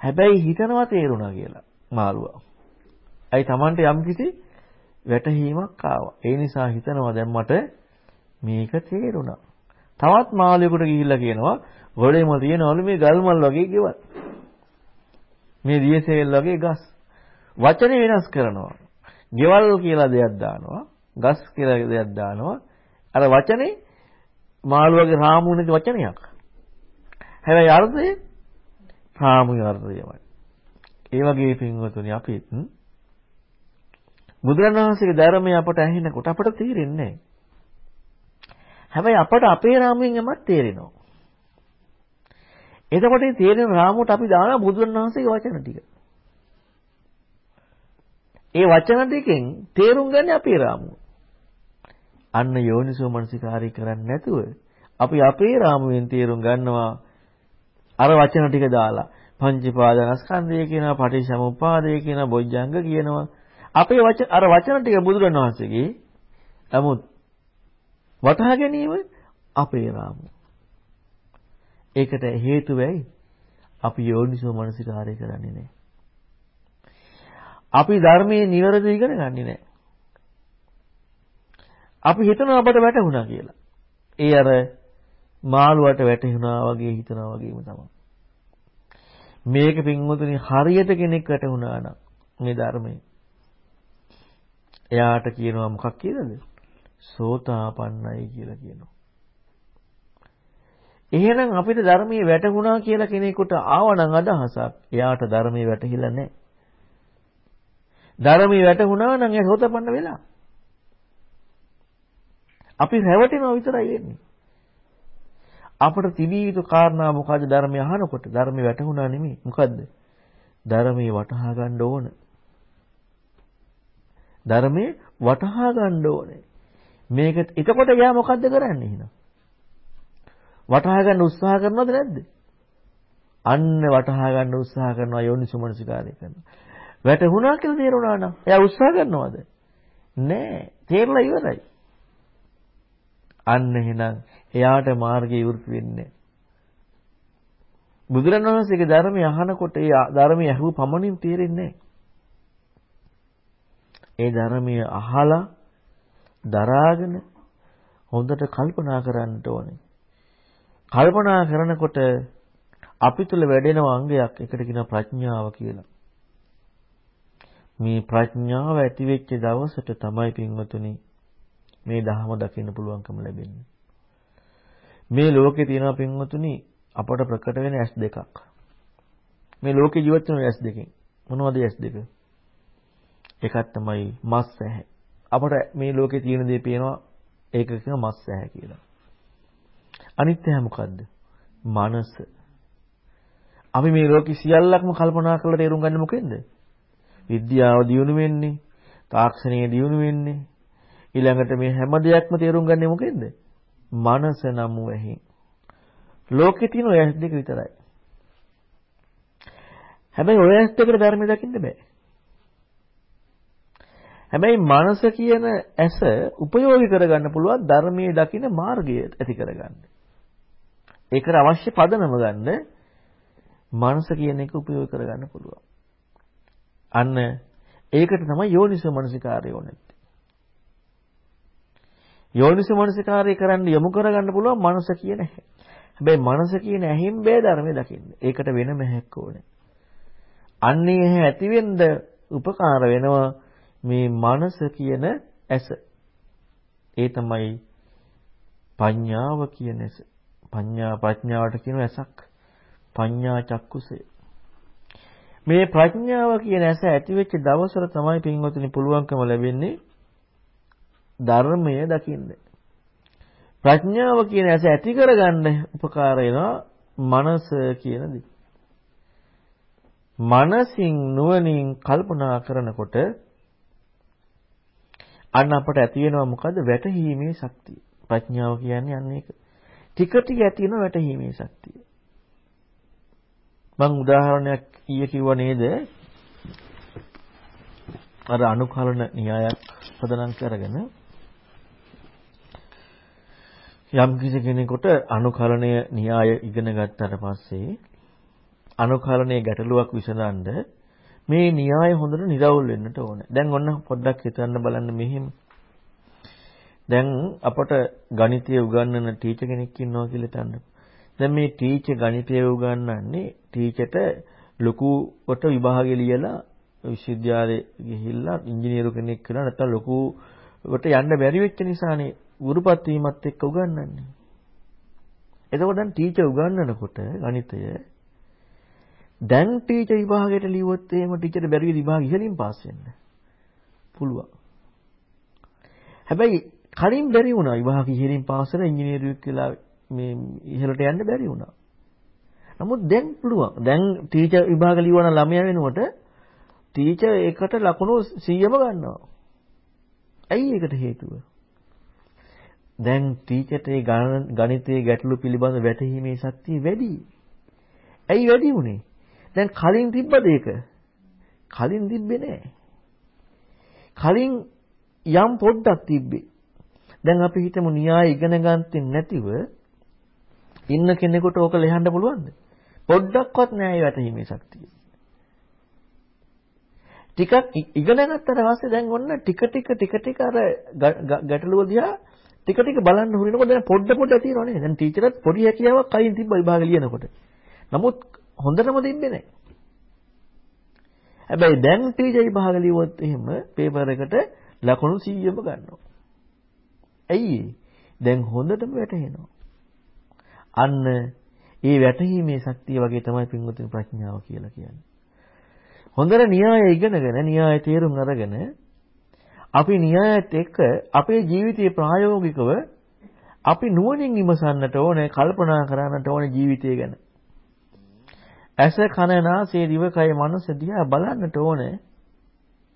හැබැයි හිතනවා තේරුණා කියලා මාළුවා. අයි තමන්ට යම්කිසි වැටහීමක් ආවා. ඒ නිසා හිතනවා දැන් මට මේක තේරුණා. තවත් මාළුවෙකුට ගිහිල්ලා කියනවා ගොඩේම තියෙනවලු මේ ගල්මල් වගේ ගෙවල්. මේ දියසෙල් වගේ ගස්. වචනේ වෙනස් කරනවා. ගෙවල් කියලා දෙයක් දානවා. ගස් කියලා දෙයක් දානවා. අර වචනේ මාළුවගේ රාමුණේ වචනයක්. හැබැයි අර්ථය රාමුගේ අර්ථයමයි. ඒ වගේ පින්වතුනි අපිත් බුදුරණවහන්සේගේ ධර්මය අපට ඇහෙනකොට අපට තේරෙන්නේ නැහැ. හැබැයි අපට අපේ රාමුවෙන් යමක් තේරෙනවා. එතකොට මේ තේරෙන රාමුවට අපි දානවා බුදුරණවහන්සේගේ වචන ටික. ඒ වචන දෙකෙන් තේරුම් ගන්න අපේ රාමුව. අන්න යෝනිසෝ මනසිකාරී කරන්නේ නැතුව අපි අපේ රාමුවෙන් තේරුම් ගන්නවා අර වචන ටික දාලා පංචපාදනස්කන්ධය කියනවා පටිච්චසමුප්පාදය කියනවා බොජ්ජංග කියනවා අපේ වචන අර වචන ටික බුදුරණවහන්සේගේ නමුත් වටහා ගැනීම අපේ රාමුව. ඒකට හේතු වෙයි අපි යෝනිසෝ මනසිකාරය කරන්නේ නැහැ. අපි ධර්මයේ නිවැරදි ඉගෙන ගන්නේ නැහැ. අපි හිතනවා අපට වැටහුණා කියලා. ඒ අර මාළුවට වැටුණා වගේ හිතනවා වගේම තමයි. මේක පින්වතුනි හරියට කෙනෙක් වැටුණා නම් මේ ධර්මයේ එයාට කියනවා මොකක් කියලාද? සෝතාපන්නයි කියලා කියනවා. එහෙනම් අපිට ධර්මයේ වැටහුණා කියලා කෙනෙකුට ආවනම් අදහසක් එයාට ධර්මයේ වැටහිලා නැහැ. ධර්මයේ වැටහුණා නම් එයා සෝතපන්න වෙලා. අපි රැවටෙනවා විතරයි වෙන්නේ. අපට තිබිය යුතු කාරණා මොකද්ද ධර්මය අහනකොට ධර්මයේ වැටහුණා නෙමෙයි. මොකද්ද? ධර්මයේ වටහා ගන්න ඕන. ධර්මයේ වටහා ගන්න ඕනේ. මේක එතකොට එයා මොකද්ද කරන්නේ එහෙනම්? වටහා ගන්න උත්සාහ කරනවද නැද්ද? අන්න වටහා ගන්න උත්සාහ කරනවා යෝනිසුමනසිකාරය කරනවා. වැටුණා කියලා තේරුණා නම් එයා උත්සාහ කරනවද? නෑ. තේරලා ඉවරයි. අන්න එහෙනම් එයාට මාර්ගය විවෘත වෙන්නේ බුදුරණවහන්සේගේ ධර්මය අහනකොට ඒ ධර්මය අහුව පමණින් තේරෙන්නේ ඒ ධර්මය අහලා දරාගෙන හොඳට කල්පනා කරන්න ඕනේ. කල්පනා කරනකොට අපි තුල වැඩෙන අංගයක් එකට කියන ප්‍රඥාව කියලා. මේ ප්‍රඥාව ඇති වෙච්ච දවසට තමයි පින්වතුනි මේ ධහම දකින්න පුළුවන්කම ලැබෙන්නේ. මේ ලෝකේ තියෙනවා පින්වතුනි අපට ප්‍රකට වෙන ඇස් දෙකක්. මේ ලෝකේ ජීවත් වෙන ඇස් දෙකෙන්. මොනවද ඇස් දෙක? එකක් තමයි මස් ඇහැ. අපට මේ ලෝකේ තියෙන දේ පේනවා ඒක කියන මස් ඇහැ කියලා. අනිත් ඇහැ මොකද්ද? මනස. අපි මේ ලෝකේ සියල්ලක්ම කල්පනා කරලා තේරුම් ගන්න මොකෙන්ද? විද්‍යාව දියුණු වෙන්නේ, තාක්ෂණය දියුණු වෙන්නේ, ඊළඟට මේ හැම දෙයක්ම තේරුම් ගන්නේ මොකෙන්ද? මනස නම් වෙහි. ලෝකේ තියෙන ඔය ඇස් දෙක විතරයි. හැබැයි ඔය ඇස් දෙකට ධර්මය දකින්න බෑ. හැබැයි මනස කියන ඇස උපයෝගී කරගන්න පුළුවන් ධර්මයේ දකින්න මාර්ගය ඇති කරගන්න. ඒකට අවශ්‍ය පදනම ගන්න මනස කියන එක උපයෝගී කරගන්න පුළුවන්. අන්න ඒකට තමයි යෝනිසෝ මනසිකාරය ඕනේ. යෝනිසෝ මනසිකාරය කරන්න යොමු කරගන්න පුළුවන් මනස කියන ඇහැ. හැබැයි මනස කියන ඇහිම් බෑ ධර්මයේ දකින්න. ඒකට වෙනම ඇහැක් ඕනේ. අන්නේ ඇහැ ඇතිවෙන්න උපකාර වෙනවා මේ මනස කියන ඇස. ඒ තමයි පඤ්ඤාව කියන ඇස. පඤ්ඤා ප්‍රඥාවට කියන ඇසක්. පඤ්ඤා චක්කුසේ. මේ ප්‍රඥාව කියන ඇස ඇති වෙච්ච දවසට තමයි පින්වතුනි පුළුවන්කම ලැබෙන්නේ ධර්මය දකින්න. ප්‍රඥාව කියන ඇස ඇති කරගන්න උපකාර වෙනවා මනස කියන දේ. මනසින් නුවණින් කල්පනා කරනකොට අන්න අපට ඇති වෙනවා මොකද වැටහීමේ ශක්තිය. ප්‍රඥාව කියන්නේ අන්න ඒක. ටික ටික ඇති වෙන වැටහීමේ ශක්තිය. මම උදාහරණයක් ඊයේ කිව්වා නේද? අර අනුකලන න්‍යායක් පදනම් කරගෙන යම් කිසි කෙනෙකුට අනුකලනය න්‍යාය ඉගෙන ගත්තට පස්සේ අනුකලනයේ ගැටලුවක් විසඳන්න මේ න්‍යාය හොඳට නිරවුල් වෙන්නට ඕනේ. දැන් ඔන්න පොඩ්ඩක් හිතන්න බලන්න මෙහෙම. දැන් අපට ගණිතය උගන්වන ටීචර් කෙනෙක් ඉන්නවා කියලා හිතන්න. දැන් මේ ටීචර් ගණිතය උගන්වන්නේ ටීචර්ට ලොකුවට විභාගෙ ලියලා විශ්වවිද්‍යාලේ ගිහිල්ලා ඉංජිනේරු කෙනෙක් වෙලා නැත්නම් ලොකුවට යන්න බැරි වෙච්ච නිසානේ ගුරුපත් වීමත් එක්ක උගන්වන්නේ. එතකොට දැන් ටීචර් උගන්වනකොට ගණිතය දැන් ටීචර් විභාගයට ලිව්වොත් එහෙම ටීචර් බැරි විභාග ඉහළින් පාස් වෙන්න. පුළුවන්. හැබැයි කලින් බැරි වුණා විභාග ඉහළින් පාස් වෙලා ඉංජිනේරුවෙක් කියලා මේ ඉහළට යන්න බැරි වුණා. නමුත් දැන් පුළුවන්. දැන් ටීචර් විභාග ලියවන ළමයා වෙනුවට ටීචර් ඒකට ලකුණු 100ම ගන්නවා. ඇයි ඒකට හේතුව? දැන් ටීචර්ට ඒ ගණිතයේ ගැටලු පිළිබඳ වැටහීමේ ශක්තිය වැඩි. ඇයි වැඩි වුනේ? දැන් කලින් තිබ්බද ඒක? කලින් තිබ්බේ නෑ. කලින් යම් පොඩ්ඩක් තිබ්බේ. දැන් අපි හිතමු න්‍යාය ඉගෙන ගන්නෙ නැතිව ඉන්න කෙනෙකුට ඕක ලියන්න පුළුවන්ද? පොඩ්ඩක්වත් නෑ ඒ වැටහීමේ ශක්තිය. ටිකක් ඉගෙන ගත්තට පස්සේ දැන් ඔන්න ටික ටික ටික ටික අර ගැටලුව දිහා ටික ටික බලන්න හුරිනකොට දැන් පොඩ පොඩ තියෙනවා නේද? දැන් ටීචර්ත් පොඩි හැකියාවක් කයින් තිබ්බ විභාග ලියනකොට. නමුත් හොඳටම තිබ්බේ නැහැ. හැබැයි දැන් ටීචර් විභාග ලියුවොත් එහෙම පේපර් එකට ලකුණු 100ම ගන්නවා. ඇයි දැන් හොඳටම වැටහෙනවා. අන්න ඒ වැටහීමේ ශක්තිය වගේ තමයි පින්වතුනි ප්‍රඥාව කියලා කියන්නේ. හොඳට න්‍යාය ඉගෙනගෙන න්‍යාය තේරුම් අරගෙන අපි න්‍යායත් එක්ක අපේ ජීවිතයේ ප්‍රායෝගිකව අපි නුවණින් විමසන්නට ඕනේ කල්පනා කරන්නට ඕනේ ජීවිතය ගැන. ඇස කන නාසය දිවකය මනස දිහා බලන්නට ඕනේ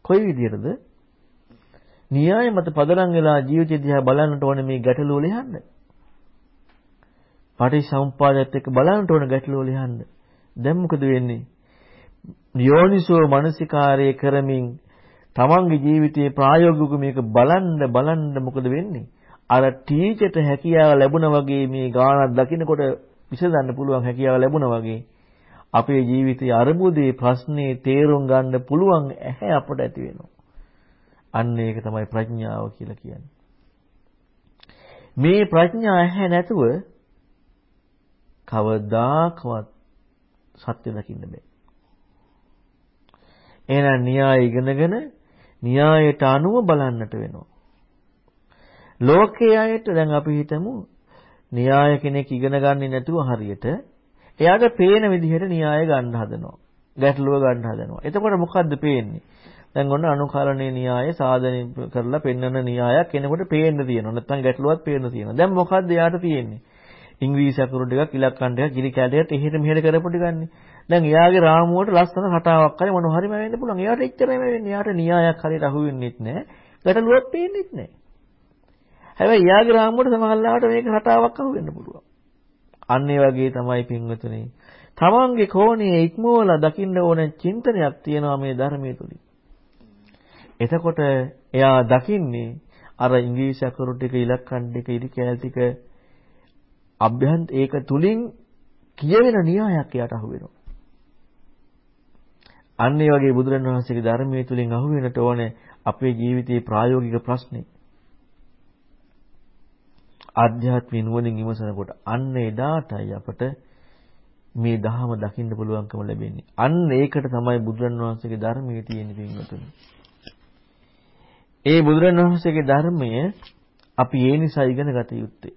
කොයි විදිහටද? න්‍යාය මත පදනම් වෙලා ජීවිතය දිහා බලන්නට ඕනේ මේ ගැටලුව ලියන්න. පටිසමුපාදයට එක්ක බලන්නට ඕනේ ගැටලුව ලියන්න. දැන් මොකද වෙන්නේ? යෝනිසෝ මනසිකාරය කරමින් තමන්ගේ ජීවිතයේ ප්‍රායෝගිකව මේක බලන්න බලන්න මොකද වෙන්නේ? අර ටීචර්ට හැකියාව ලැබුණා වගේ මේ ගානක් දකින්නකොට විසඳන්න පුළුවන් හැකියාව ලැබුණා වගේ අපේ ජීවිතයේ අරුමුදේ ප්‍රශ්නේ තේරුම් ගන්න පුළුවන් ඇහැ අපට ඇති වෙනවා. අන්න ඒක තමයි ප්‍රඥාව කියලා කියන්නේ. මේ ප්‍රඥා ඇහැ නැතුව කවදාකවත් සත්‍ය දකින්න බෑ. එහෙනම් න්‍යාය ඉගෙනගෙන න්‍යායට අනුව බලන්නට වෙනවා. ලෝකයේ අයට දැන් අපි හිතමු න්‍යාය කෙනෙක් ඉගෙන ගන්නේ නැතුව හරියට එයාට පේන විදිහට න්‍යාය ගන්න හදනවා. ගැටලුව ගන්න හදනවා. එතකොට මොකද්ද පේන්නේ? දැන් ඔන්න අනුකලණේ න්‍යාය සාධනය කරලා පෙන්වන න්‍යායක් කෙනෙකුට පේන්න තියෙනවා. නැත්නම් ගැටලුවක් පේන්න තියෙනවා. දැන් මොකද්ද එයාට තියෙන්නේ? ඉංග්‍රීසි අකුරු ටිකක් ඉලක්කම් ටිකක් ගිනි කැඩයට එහෙට මෙහෙට කරපු ටිකන්නේ. දැන් එයාගේ රාමුවට ලස්සන රටාවක් හරි මොන හරිම වෙන්න පුළුවන්. එයාට එච්චරම වෙන්නේ. එයාට න්‍යායක් හරියට අහු වෙන්නෙත් නැහැ. ගැටලුවක් පේන්නෙත් නැහැ. හැබැයි එයාගේ රාමුවට සමහරවිට මේක රටාවක් අහු වෙන්න පුළුවන්. අන්න ඒ වගේ තමයි පින්වතුනි. තමන්ගේ කෝණයේ ඉක්මවලා දකින්න ඕන චින්තනයක් තියෙනවා මේ ධර්මයේ තුලින්. එතකොට එයා දකින්නේ අර ඉංග්‍රීසි අකුරු ටික ඉලක්කම් ටික ඉදි කැල ටික අභ්‍යන්ත ඒක තුලින් කියවෙන න්‍යායක් එයාට අහු වෙනවා. අන්න ඒ වගේ බුදුරණවහන්සේගේ ධර්මයේ තුලින් අහු වෙනට ඕනේ අපේ ජීවිතයේ ප්‍රායෝගික ප්‍රශ්නේ. ආධ්‍යාත්මික නුවණින් විමසනකොට අන්න එදාටයි අපට මේ ධහම දකින්න පුළුවන්කම ලැබෙන්නේ. අන්න ඒකට තමයි බුදුරණවහන්සේගේ ධර්මයේ තියෙන පින්වතුනි. ඒ බුදුරණවහන්සේගේ ධර්මය අපි ඒ නිසා ඉගෙන ගත යුත්තේ.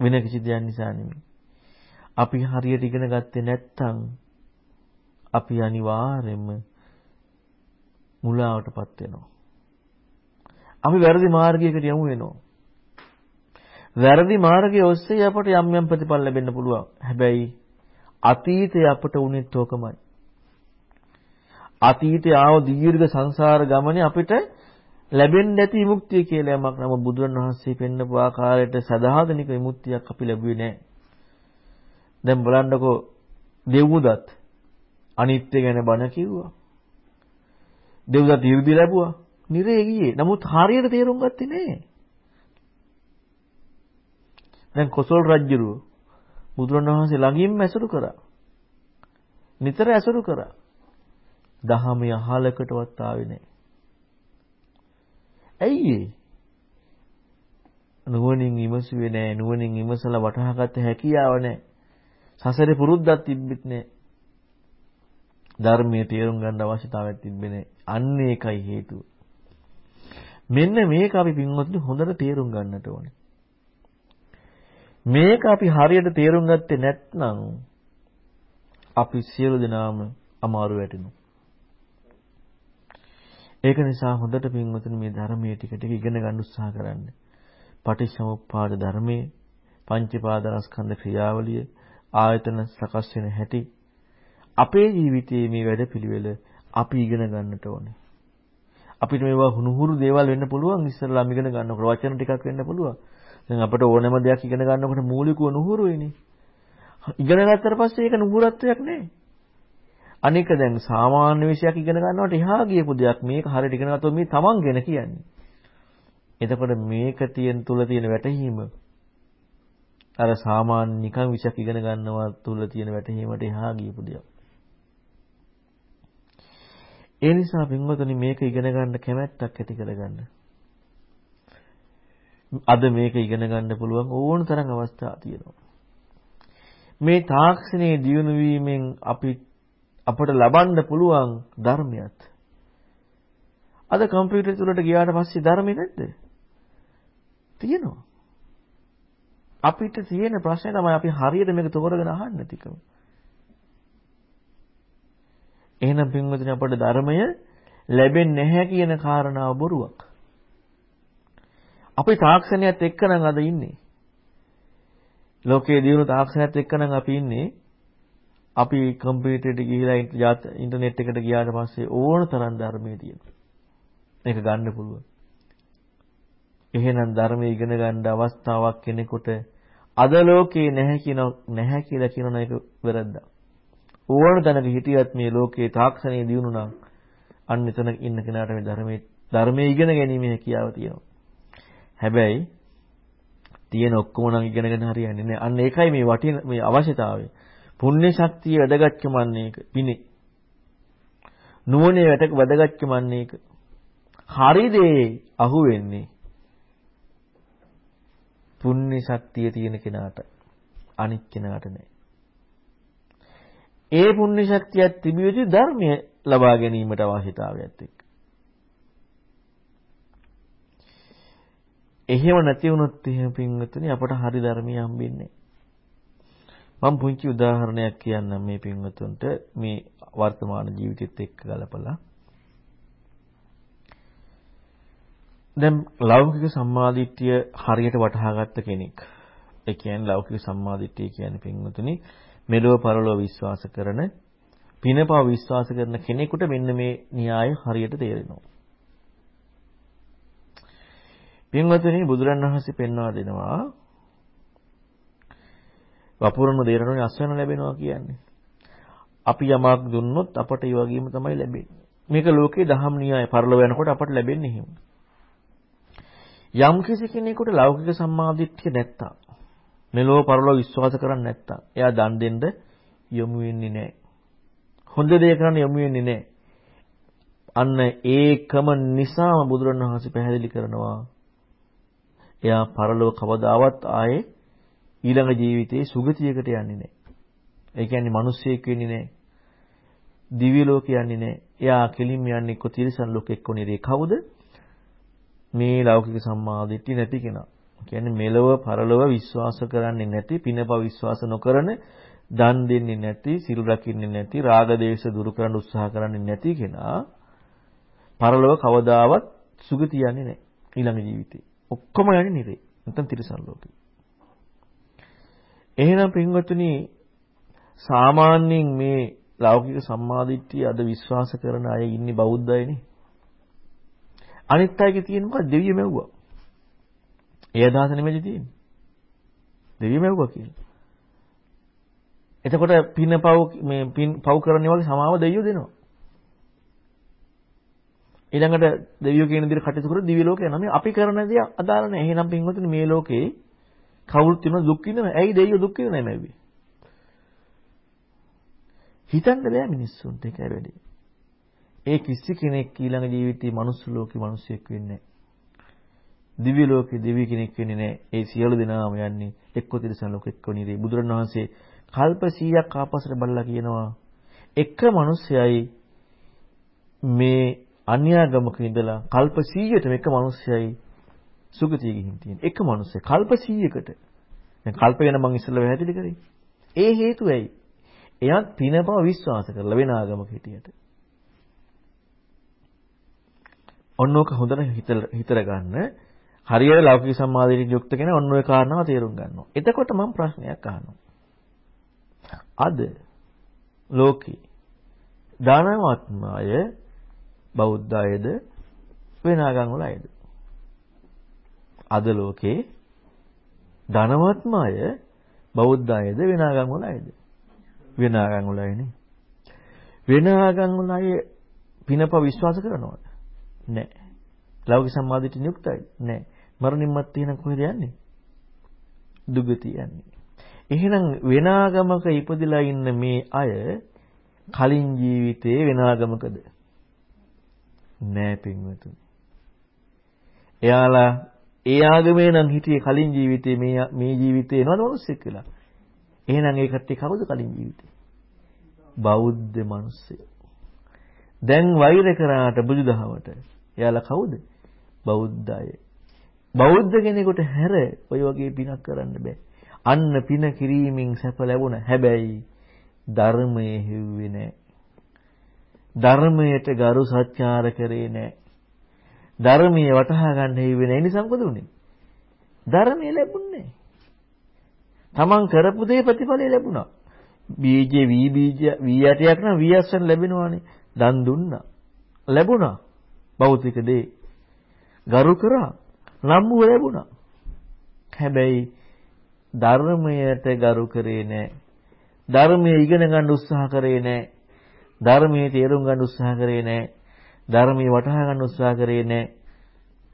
වෙන කිසි දෙයක් නිසා නෙමෙයි. අපි හරියට ඉගෙන ගත්තේ නැත්නම් අපි අනිවාර්යයෙන්ම මුලාවටපත් වෙනවා. අපි වැරදි මාර්ගයකට යමු වෙනවා. වැරදි මාර්ගයේ ඔස්සේ අපට යම් යම් ප්‍රතිඵල ලැබෙන්න පුළුවන්. හැබැයි අතීතයේ අපට උනේත් ඕකමයි. අතීතයේ ආව දීර්ඝ සංසාර ගමනේ අපිට ලැබෙන්නේ නැති විමුක්තිය කියලා යමක් නම බුදුන් වහන්සේ පෙන්නපු ආකාරයට සදාහදනික විමුක්තියක් අපි ලැබුවේ නැහැ. දැන් බලන්නකෝ දෙව්මුදත් අනිත්‍ය ගැන බණ කිව්වා. දෙව්දත් 이르දි ලැබුවා. නිරේ ගියේ. නමුත් හරියට තේරුම් ගත්තේ නැහැ. දැන් කොසල් රජුරුව බුදුරණවහන්සේ ළඟින්ම ඇසුරු කරා. නිතර ඇසුරු කරා. දහමේ අහලකටවත් ආවේ නැහැ. ඇයි ඒ? නුවණින් විමසුවේ නැහැ. නුවණින් විමසලා වටහාගත්ත හැකියාව නැහැ. සසරේ පුරුද්දක් තිබෙත් නැහැ. ධර්මයේ තේරුම් ගන්න අවශ්‍යතාවයක් තිබෙන්නේ අන්න ඒකයි හේතුව. මෙන්න මේක අපි පින්වත්නි හොඳට තේරුම් ගන්නට ඕනේ. මේක අපි හරියට තේරුම් ගත්තේ නැත්නම් අපි සියලු දෙනාම අමාරු වැටෙනවා. ඒක නිසා හොඳට පින්වතුනි මේ ධර්මයේ ටික ටික ඉගෙන ගන්න උත්සාහ කරන්න. පටිච්චසමුප්පාද ධර්මයේ පංචපාදනස්කන්ධ ක්‍රියාවලිය ආයතන සකස් වෙන හැටි අපේ ජීවිතයේ මේ වැඩපිළිවෙල අපි ඉගෙන ගන්නට ඕනේ. අපිට මේවා හුණුහුරු දේවල් වෙන්න පුළුවන් ඉස්සරලාම ඉගෙන ගන්නකොට වචන ටිකක් වෙන්න පුළුවන්. දැන් අපිට ඕනෑම දෙයක් ඉගෙන ගන්නකොට මූලිකව නුහුරු වෙන්නේ. ඉගෙන ගත්තට පස්සේ ඒක නුහුරත්වයක් නෑ. අනික දැන් සාමාන්‍ය විෂයක් ඉගෙන ගන්නවට එහා ගියපු දෙයක් මේක හරියට ඉගෙන ගත්තොත් මේ තමන් ගැන කියන්නේ. එතකොට මේක තියෙන තුල තියෙන වැටහීම අර සාමාන්‍ය නිකන් විෂයක් ඉගෙන ගන්නවා තුල තියෙන වැටහීමට එහා ගියපු දෙයක්. ඒ නිසා පින්වතුනි මේක ඉගෙන ගන්න කැමැත්තක් ඇති කරගන්න. අද මේක ඉගෙන ගන්න පුළුවන් ඕන තරම් අවස්ථා තියෙනවා. මේ තාක්ෂණයේ දියුණු වීමෙන් අපි අපට ලබන්න පුළුවන් ධර්මයක්. අද කම්පියුටර් තුලට ගියාට පස්සේ ධර්මෙ නැද්ද? තියෙනවා. අපිට තියෙන ප්‍රශ්නේ තමයි අපි හරියට මේක තෝරගෙන අහන්න නැතිකම. එහෙනම් පින්වතුනි අපට ධර්මය ලැබෙන්නේ නැහැ කියන කාරණාව බොරුවක්. අපි තාක්ෂණයත් එක්කනම් අද ඉන්නේ. ලෝකයේ දියුණු තාක්ෂණයත් එක්කනම් අපි ඉන්නේ. අපි කම්පියුටරෙට ගිහිලා ඉන්ටර්නෙට් එකට ගියාට පස්සේ ඕන තරම් ධර්මයේ තියෙනවා. මේක ගන්න පුළුවන්. එහෙනම් ධර්මයේ ඉගෙන ගන්න අවස්ථාවක් කෙනෙකුට අද ලෝකේ නැහැ කියන නැහැ කියලා කියන එක වැරද්දක්. ඕන තැනක හිටියත් මේ ලෝකේ තාක්ෂණයේ දියුණු නම් අන්න එතන ඉන්න කෙනාට මේ ධර්මයේ ධර්මයේ ඉගෙන ගැනීම හැකියාව තියෙනවා. හැබැයි තියෙන ඔක්කොම නම් ඉගෙනගෙන හරියන්නේ නැහැ. අන්න ඒකයි මේ වටින මේ අවශ්‍යතාවය. පුණ්‍ය ශක්තිය වැදගත්කම අන්නේ ඒක. පිනේ. නුවණේ වැදගත්කම අන්නේ ඒක. හරි දේ අහුවෙන්නේ පුණ්‍ය ශක්තිය තියෙන කෙනාට අනිත් කෙනාට නෑ. ඒ පුණ්‍ය ශක්තියක් තිබිය යුතු ධර්මය ලබා ගැනීමට අවශ්‍යතාවයත් එක්ක. එහෙම නැති වුණොත් එහෙම පින්වතුනි අපට හරි ධර්මය හම්බෙන්නේ මම පුංචි උදාහරණයක් කියන්නම් මේ පින්වතුන්ට මේ වර්තමාන ජීවිතෙත් එක්ක ගලපලා දැන් ලෞකික සම්මාදිට්ඨිය හරියට වටහා ගත්ත කෙනෙක් ඒ කියන්නේ ලෞකික සම්මාදිට්ඨිය කියන්නේ පින්වතුනි මෙලොව පරලොව විශ්වාස කරන පිනපව විශ්වාස කරන කෙනෙකුට මෙන්න මේ න්‍යාය හරියට තේරෙනවා. පින්වතුනි බුදුරන් වහන්සේ පෙන්වා දෙනවා වපුරන දේරණෝනේ අස්වැන්න ලැබෙනවා කියන්නේ. අපි යමක් දුන්නොත් අපට ඒ වගේම තමයි ලැබෙන්නේ. මේක ලෝකේ දහම් න්‍යාය පරලොව යනකොට අපට ලැබෙන්නේ එහෙම. යම් කිසි කෙනෙකුට ලෞකික සම්මාදිට්ඨිය නැත්තම් මෙලොව පරලොව විශ්වාස කරන්නේ නැත්තම් එයා දන් දෙන්න යොමු වෙන්නේ නැහැ. හොඳ දේ කරන්න යොමු වෙන්නේ නැහැ. අන්න ඒකම නිසාම බුදුරණවහන්සේ පැහැදිලි කරනවා එයා පරලොව කවදාවත් ආයේ ඊළඟ ජීවිතේ සුගතියකට යන්නේ නැහැ. ඒ කියන්නේ මිනිස්සෙක් වෙන්නේ නැහැ. දිව්‍ය ලෝක යන්නේ නැහැ. එයා කෙලින්ම යන්නේ කො තිරිසන් ලෝකෙක කොනේ කවුද? මේ ලෞකික සම්මාදිට්ඨිය නැති කෙනා. කියන්නේ මෙලව පරලොව විශ්වාස කරන්නේ නැති පිනප විශ්වාස නොකරන දන් දෙන්නේ නැති සිල් රකින්නේ නැති රාග දේශ දුරු කරන්න උත්සාහ කරන්නේ නැති කෙනා පරලොව කවදාවත් සුගතිය යන්නේ නැහැ ඊළඟ ජීවිතේ ඔක්කොම යන්නේ නිරේ නැත්නම් තිරිසන් ලෝකේ එහෙනම් පින්වතුනි සාමාන්‍යයෙන් මේ ලෞකික සම්මාදිට්ඨිය අද විශ්වාස කරන අය ඉන්නේ බෞද්ධයනේ අනිත් අයගේ තියෙන මොකද දෙවියෝ මෙව්වා ඒ අදහස නෙමෙයි තියෙන්නේ. දෙවියෝ මෙව්වා කියලා. එතකොට පින පව් මේ පින් පව් කරන්නේ වගේ සමාව දෙවියෝ දෙනවා. ඊළඟට දෙවියෝ කියන විදිහට කටයුතු කරලා දිව්‍ය ලෝකේ යනවා. මේ අපි කරන දේ අදාළ නැහැ. එහෙනම් පින්වතුනි මේ ලෝකේ කවුරුත් වෙන දුක් විඳිනවා. ඇයි දෙවියෝ දුක් විඳින්නේ නැමෙවි? හිතන්න බෑ මිනිස්සුන්ට ඒකයි වැඩි. ඒ කිසි කෙනෙක් ඊළඟ ජීවිතේ මනුස්ස ලෝකේ මිනිසෙක් වෙන්නේ නැහැ. දිව්‍ය ලෝකේ දෙවි කෙනෙක් වෙන්නේ නැහැ. ඒ සියලු දෙනාම යන්නේ එක්ක තිරසන ලෝක එක්ක නිරේ. බුදුරණවහන්සේ කල්ප 100ක් ආපස්සට බලලා කියනවා එක මිනිස්සයයි මේ අන්‍යාගමක ඉඳලා කල්ප 100ටම එක මිනිස්සයයි සුගතිය ගිහින් තියෙන. එක මිනිස්සෙ කල්ප 100කට. දැන් කල්ප ගැන මම ඉස්සෙල්ලා පැහැදිලි කරේ. ඒ හේතුව ඇයි? එයාත් පිනපව විශ්වාස කරලා වෙන ආගමක හිටියට. ඔන්නෝක හොඳට හිතලා ගන්න. හරියට ලෞකික සම්මාදිටිය යුක්ත කෙනා ඔන්න ඔය කාරණාව තේරුම් ගන්නවා. එතකොට මම ප්‍රශ්නයක් අහනවා. අද ලෝකේ ධනවත්ම අය බෞද්ධ අයද වෙන ආගම් වල අයද? අද ලෝකේ ධනවත්ම අය බෞද්ධ අයද වෙන ආගම් වල අයද? වෙන ආගම් වල අයනේ. වෙන ආගම් වල අය පිනප විශ්වාස කරනවද? නැහැ. ලෞකික සම්මාදිට නියුක්තයි? නැහැ. මරණින් මත් තියෙන කොහෙද යන්නේ? දුගතිය යන්නේ. එහෙනම් වෙන ආගමක ඉපදිලා ඉන්න මේ අය කලින් ජීවිතේ වෙන ආගමකද? නෑ පින්වතුනි. එයාලා ඒ ආගමේ නම් හිටියේ කලින් ජීවිතේ මේ මේ ජීවිතේ එනවද මිනිස්සෙක් කියලා. එහෙනම් ඒ කට්ටිය කවුද කලින් ජීවිතේ? බෞද්ධ මිනිස්සු. දැන් වෛර කරාට බුදුදහමට. එයාලා කවුද? බෞද්ධ අය. බෞද්ධ කෙනෙකුට හැර ඔය වගේ පිනක් කරන්න බෑ. අන්න පින කිරීමෙන් සැප ලැබුණ. හැබැයි ධර්මයේ හිව්වේ නෑ. ධර්මයට ගරු සත්‍යාර කරේ නෑ. ධර්මයේ වටහා ගන්න හිව්වේ නෑ. ඒ නිසා මොකද උනේ? ධර්මයේ ලැබුණේ තමන් කරපු දේ ප්‍රතිඵලය ලැබුණා. බීජේ වී බීජ වී යටයක් නම් වී අස්සන් ලැබෙනවානේ. දන් දුන්නා. ලැබුණා. භෞතික දේ. ගරු කරා. නම් ලැබුණා. හැබැයි ධර්මයට ගරු කරේ නැහැ. ධර්මයේ ඉගෙන ගන්න උත්සාහ කරේ නැහැ. ධර්මයේ තේරුම් ගන්න උත්සාහ කරේ නැහැ. ධර්මයේ වටහා ගන්න උත්සාහ කරේ නැහැ.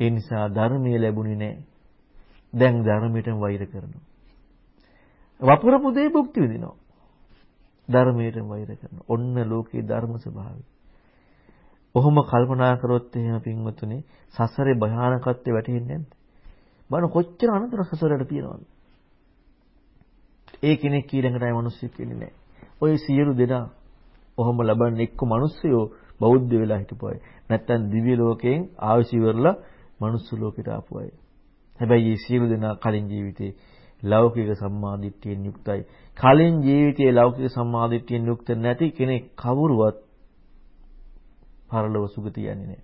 ඒ නිසා ධර්මයේ ලැබුණේ නැහැ. දැන් ධර්මයටම වෛර කරනවා. වපුරපු දේ භුක්ති විඳිනවා. ධර්මයටම වෛර කරනවා. ඔන්න ලෝකේ ධර්ම ස්වභාවය. ඔහොම කල්පනා කරොත් එහෙම පින්වතුනි සසරේ භයානකත්වය වැටහෙන්නේ නැද්ද? බලන්න කොච්චර අනතුරු සසරට තියෙනවද? ඒ කෙනෙක් ඊළඟට අය මිනිස්සෙක් වෙන්නේ නැහැ. ඔය සියලු දෙනා ඔහොම ලබන්නේ එක්ක මිනිස්සයෝ බෞද්ධ වෙලා හිටපු අය. නැත්තම් දිව්‍ය ලෝකයෙන් ආවිසි ඉවරලා මනුස්ස ලෝකයට ආපු අය. හැබැයි මේ සියලු දෙනා කලින් ජීවිතේ ලෞකික සම්මාදිට්ඨියෙන් යුක්තයි. කලින් ජීවිතයේ ලෞකික සම්මාදිට්ඨියෙන් යුක්ත නැති කෙනෙක් කවුරුවත් පරලොව සුගතිය යන්නේ නැහැ.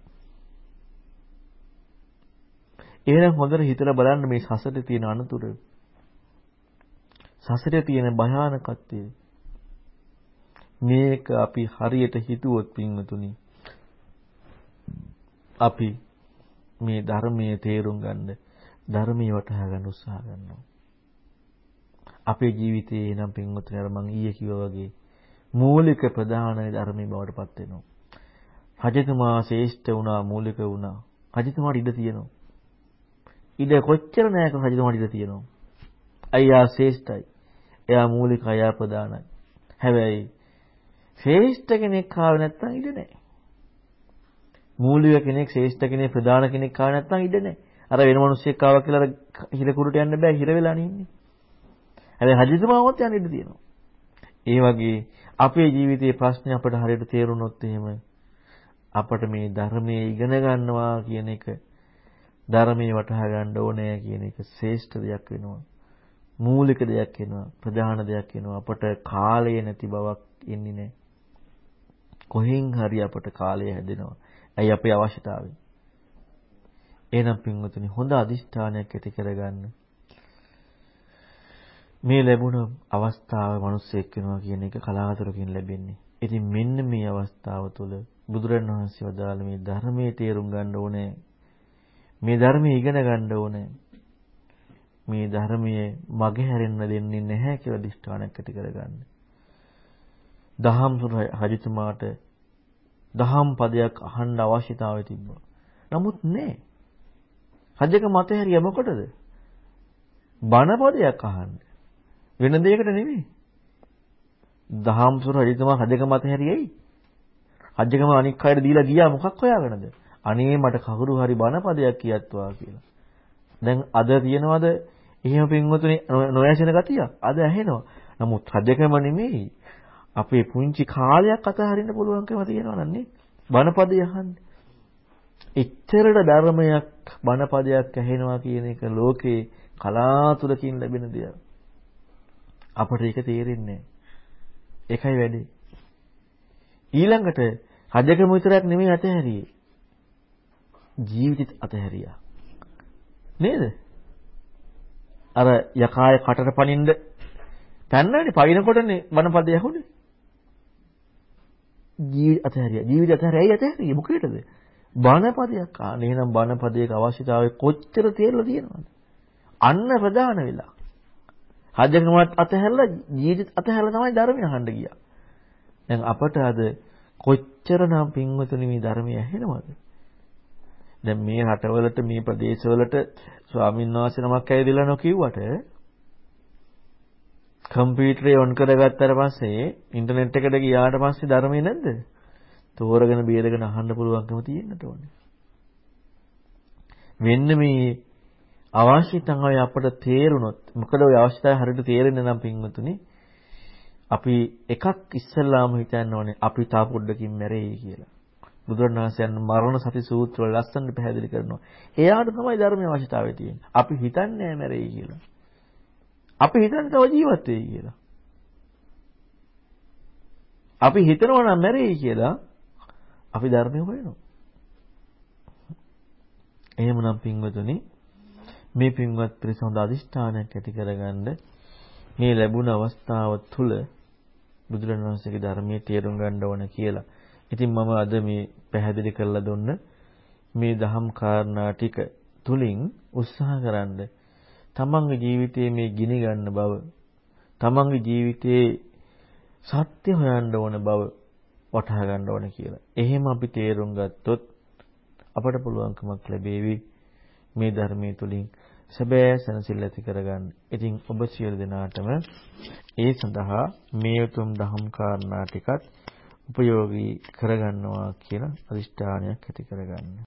එහෙනම් හොඳට හිතලා බලන්න මේ සසරේ තියෙන අනතුරු සසරේ තියෙන භයානකත්වය මේක අපි හරියට හිතුවොත් පින්වතුනි අපි මේ ධර්මයේ තේරුම් ගන්න ධර්මයේ වටහා ගන්න උත්සාහ කරනවා. අපේ ජීවිතයේ නම් පින්වතුනි අර මං ඊයේ කිව්වා වගේ මූලික ප්‍රධාන ධර්මයේ බවට පත් වෙනවා. රජතුමා ශ්‍රේෂ්ඨ වුණා මූලික වුණා. රජතුමාට ඉඩ තියෙනවා. ඉඩ කොච්චර නෑක රජතුමාට ඉඩ තියෙනවා. අයියා ශ්‍රේෂ්ඨයි. එයා මූලික අය ප්‍රදානයි. හැබැයි ශ්‍රේෂ්ඨ කෙනෙක් ආව නැත්නම් ඉඩ නැහැ. මූලික කෙනෙක් ශ්‍රේෂ්ඨ කෙනෙක් ප්‍රදාන කෙනෙක් ආව නැත්නම් ඉඩ නැහැ. අර වෙන මිනිස්සෙක් ආවා කියලා අර හිර කුරුට යන්න බෑ හිර වෙලා ඉන්නේ. හැබැයි හදිසියමවත් යන්න ඉඩ තියෙනවා. ඒ වගේ අපේ ජීවිතයේ ප්‍රශ්න අපට හරියට තේරුනොත් එහෙම අපට මේ ධර්මයේ ඉගෙන ගන්නවා කියන එක ධර්මයේ වටහා ගන්න ඕනේ කියන එක ශ්‍රේෂ්ඨ දෙයක් වෙනවා. මූලික දෙයක් වෙනවා ප්‍රධාන දෙයක් වෙනවා අපට කාලය නැති බවක් එන්නේ නැහැ කොහෙන් හරි අපට කාලය හැදෙනවා. ඇයි අපේ අවශ්‍යතාවය? එහෙනම් පින්වතුනි හොඳ අදිෂ්ඨානයක් ඇති කරගන්න. මේ ලැබුණ අවස්ථාව මිනිස්සෙක් වෙනවා කියන එක කලාතුරකින් ලැබෙන්නේ. ඉතින් මෙන්න මේ අවස්ථාව තුළ බුදුරණවහන්සේ වදාළ මේ ධර්මයේ තේරුම් ගන්න ඕනේ. මේ ධර්මයේ ඉගෙන ගන්න ඕනේ. මේ ධර්මයේ මගේ හැරෙන්න දෙන්නේ නැහැ කියලා දිෂ්ඨානයක් ඇති කරගන්න. දහම් රජතුමාට දහම් පදයක් අහන්න අවශ්‍යතාවය තිබ්බා. නමුත් නෑ. රජක මත හැරිය මොකටද? බණ පදයක් අහන්න. වෙන දෙයකට නෙමෙයි. දහම් සුර රජතුමා රජක මත හැරියයි. රජකම අනික් අයට දීලා ගියා මොකක් හොයාගෙනද? අනේ මට කවුරු හරි බණ පදයක් කියත්වා කියලා. දැන් අද තියෙනවද එහෙම පින්වතුනි නොයැසෙන ගතිය අද ඇහෙනවා. නමුත් රජකම නෙමෙයි. අපේ පුංචි කාලයක් අතහරින්න පුළුවන්කම තියෙනවා නන්නේ. බණපදය අහන්න. එච්චරට ධර්මයක් බණපදයක් ඇහෙනවා කියන එක ලෝකේ කලාතුරකින් ලැබෙන දෙයක්. අපට ඒක තේරෙන්නේ ඒකයි වැඩේ. ඊළඟට රජකම විතරක් නෙමෙයි අතහැරියේ. ජීවිතෙත් අතහැරියා. නේද? අර යකාය කටට පනින්න පැන්නනේ පයින්කොටනේ වනපදේ ඇහුනේ. ජීවිත අතහැරියා. ජීවිත අතහැරියා. ඇයි අතහැරියේ? මොකේදද? බණපදයක්. අනේ නම් බණපදයක අවශ්‍යතාවය කොච්චර තේරලා තියෙනවද? අන්න ප්‍රධාන වෙලා. හජකමත් අතහැරලා ජීවිත අතහැරලා තමයි ධර්මය අහන්න ගියා. දැන් අපට අද කොච්චරනම් පින්වතුනි මේ ධර්මය ඇහෙනවද? දැන් මේ රටවලට මේ ප්‍රදේශවලට ස්වාමීන් වහන්සේ නමක් ඇවිදලා නොකියුවට කම්පියුටරේ ඔන් කරගත්තට පස්සේ ඉන්ටර්නෙට් එකට ගියාට පස්සේ ධර්මයේ නැද්ද? තෝරගෙන බේරගෙන අහන්න පුළුවන්කම තියෙන්නට ඕනේ. වෙන්න මේ අවශ්‍යතාවය අපට තේරුණොත් මොකද ওই අවශ්‍යතාවය හරියට තේරෙන්නේ නම් පින්වතුනි අපි එකක් ඉස්සල්ලාම හිතන්න ඕනේ අපි තා පොඩ්ඩකින් මැරෙයි කියලා. බුදුරණාහි මරණ සති සූත්‍ර වල ලස්සනට පැහැදිලි කරනවා. එයාට තමයි ධර්මයේ අවශ්‍යතාවය තියෙන්නේ. අපි හිතන්නේ නැහැ මැරෙයි කියලා. අපි හිතන්නේ තව ජීවත් වෙයි කියලා. අපි හිතනවා නම් මැරෙයි කියලා අපි ධර්මය හොයනවා. එහෙමනම් පින්වතුනි මේ පින්වත් පිරිස හොඳ අදිෂ්ඨානයක් ඇති කරගන්න මේ ලැබුණ අවස්ථාව තුළ බුදුරණවහන්සේගේ ධර්මයේ තේරුම් ගන්න ඕන කියලා. ඉතින් මම අද මේ පැහැදිලි කරලා දුන්න මේ දහම් කාරණා ටික තුලින් උත්සාහ කරන්න තමන්ගේ ජීවිතයේ මේ ගිනි ගන්න බව තමන්ගේ ජීවිතයේ සත්‍ය හොයන්න ඕන බව වටහා ගන්න ඕන කියලා. එහෙම අපි තේරුම් ගත්තොත් අපට පුළුවන්කමක් ලැබේවි මේ ධර්මයේ තුලින් සැබෑ සනසිල්ල ඇති කරගන්න. ඉතින් ඔබ සියලු දෙනාටම ඒ සඳහා මේ උතුම් දහම් කාරණා ටිකත් උපයෝගී කරගන්නවා කියලා අදිෂ්ඨානයක් ඇති කරගන්න.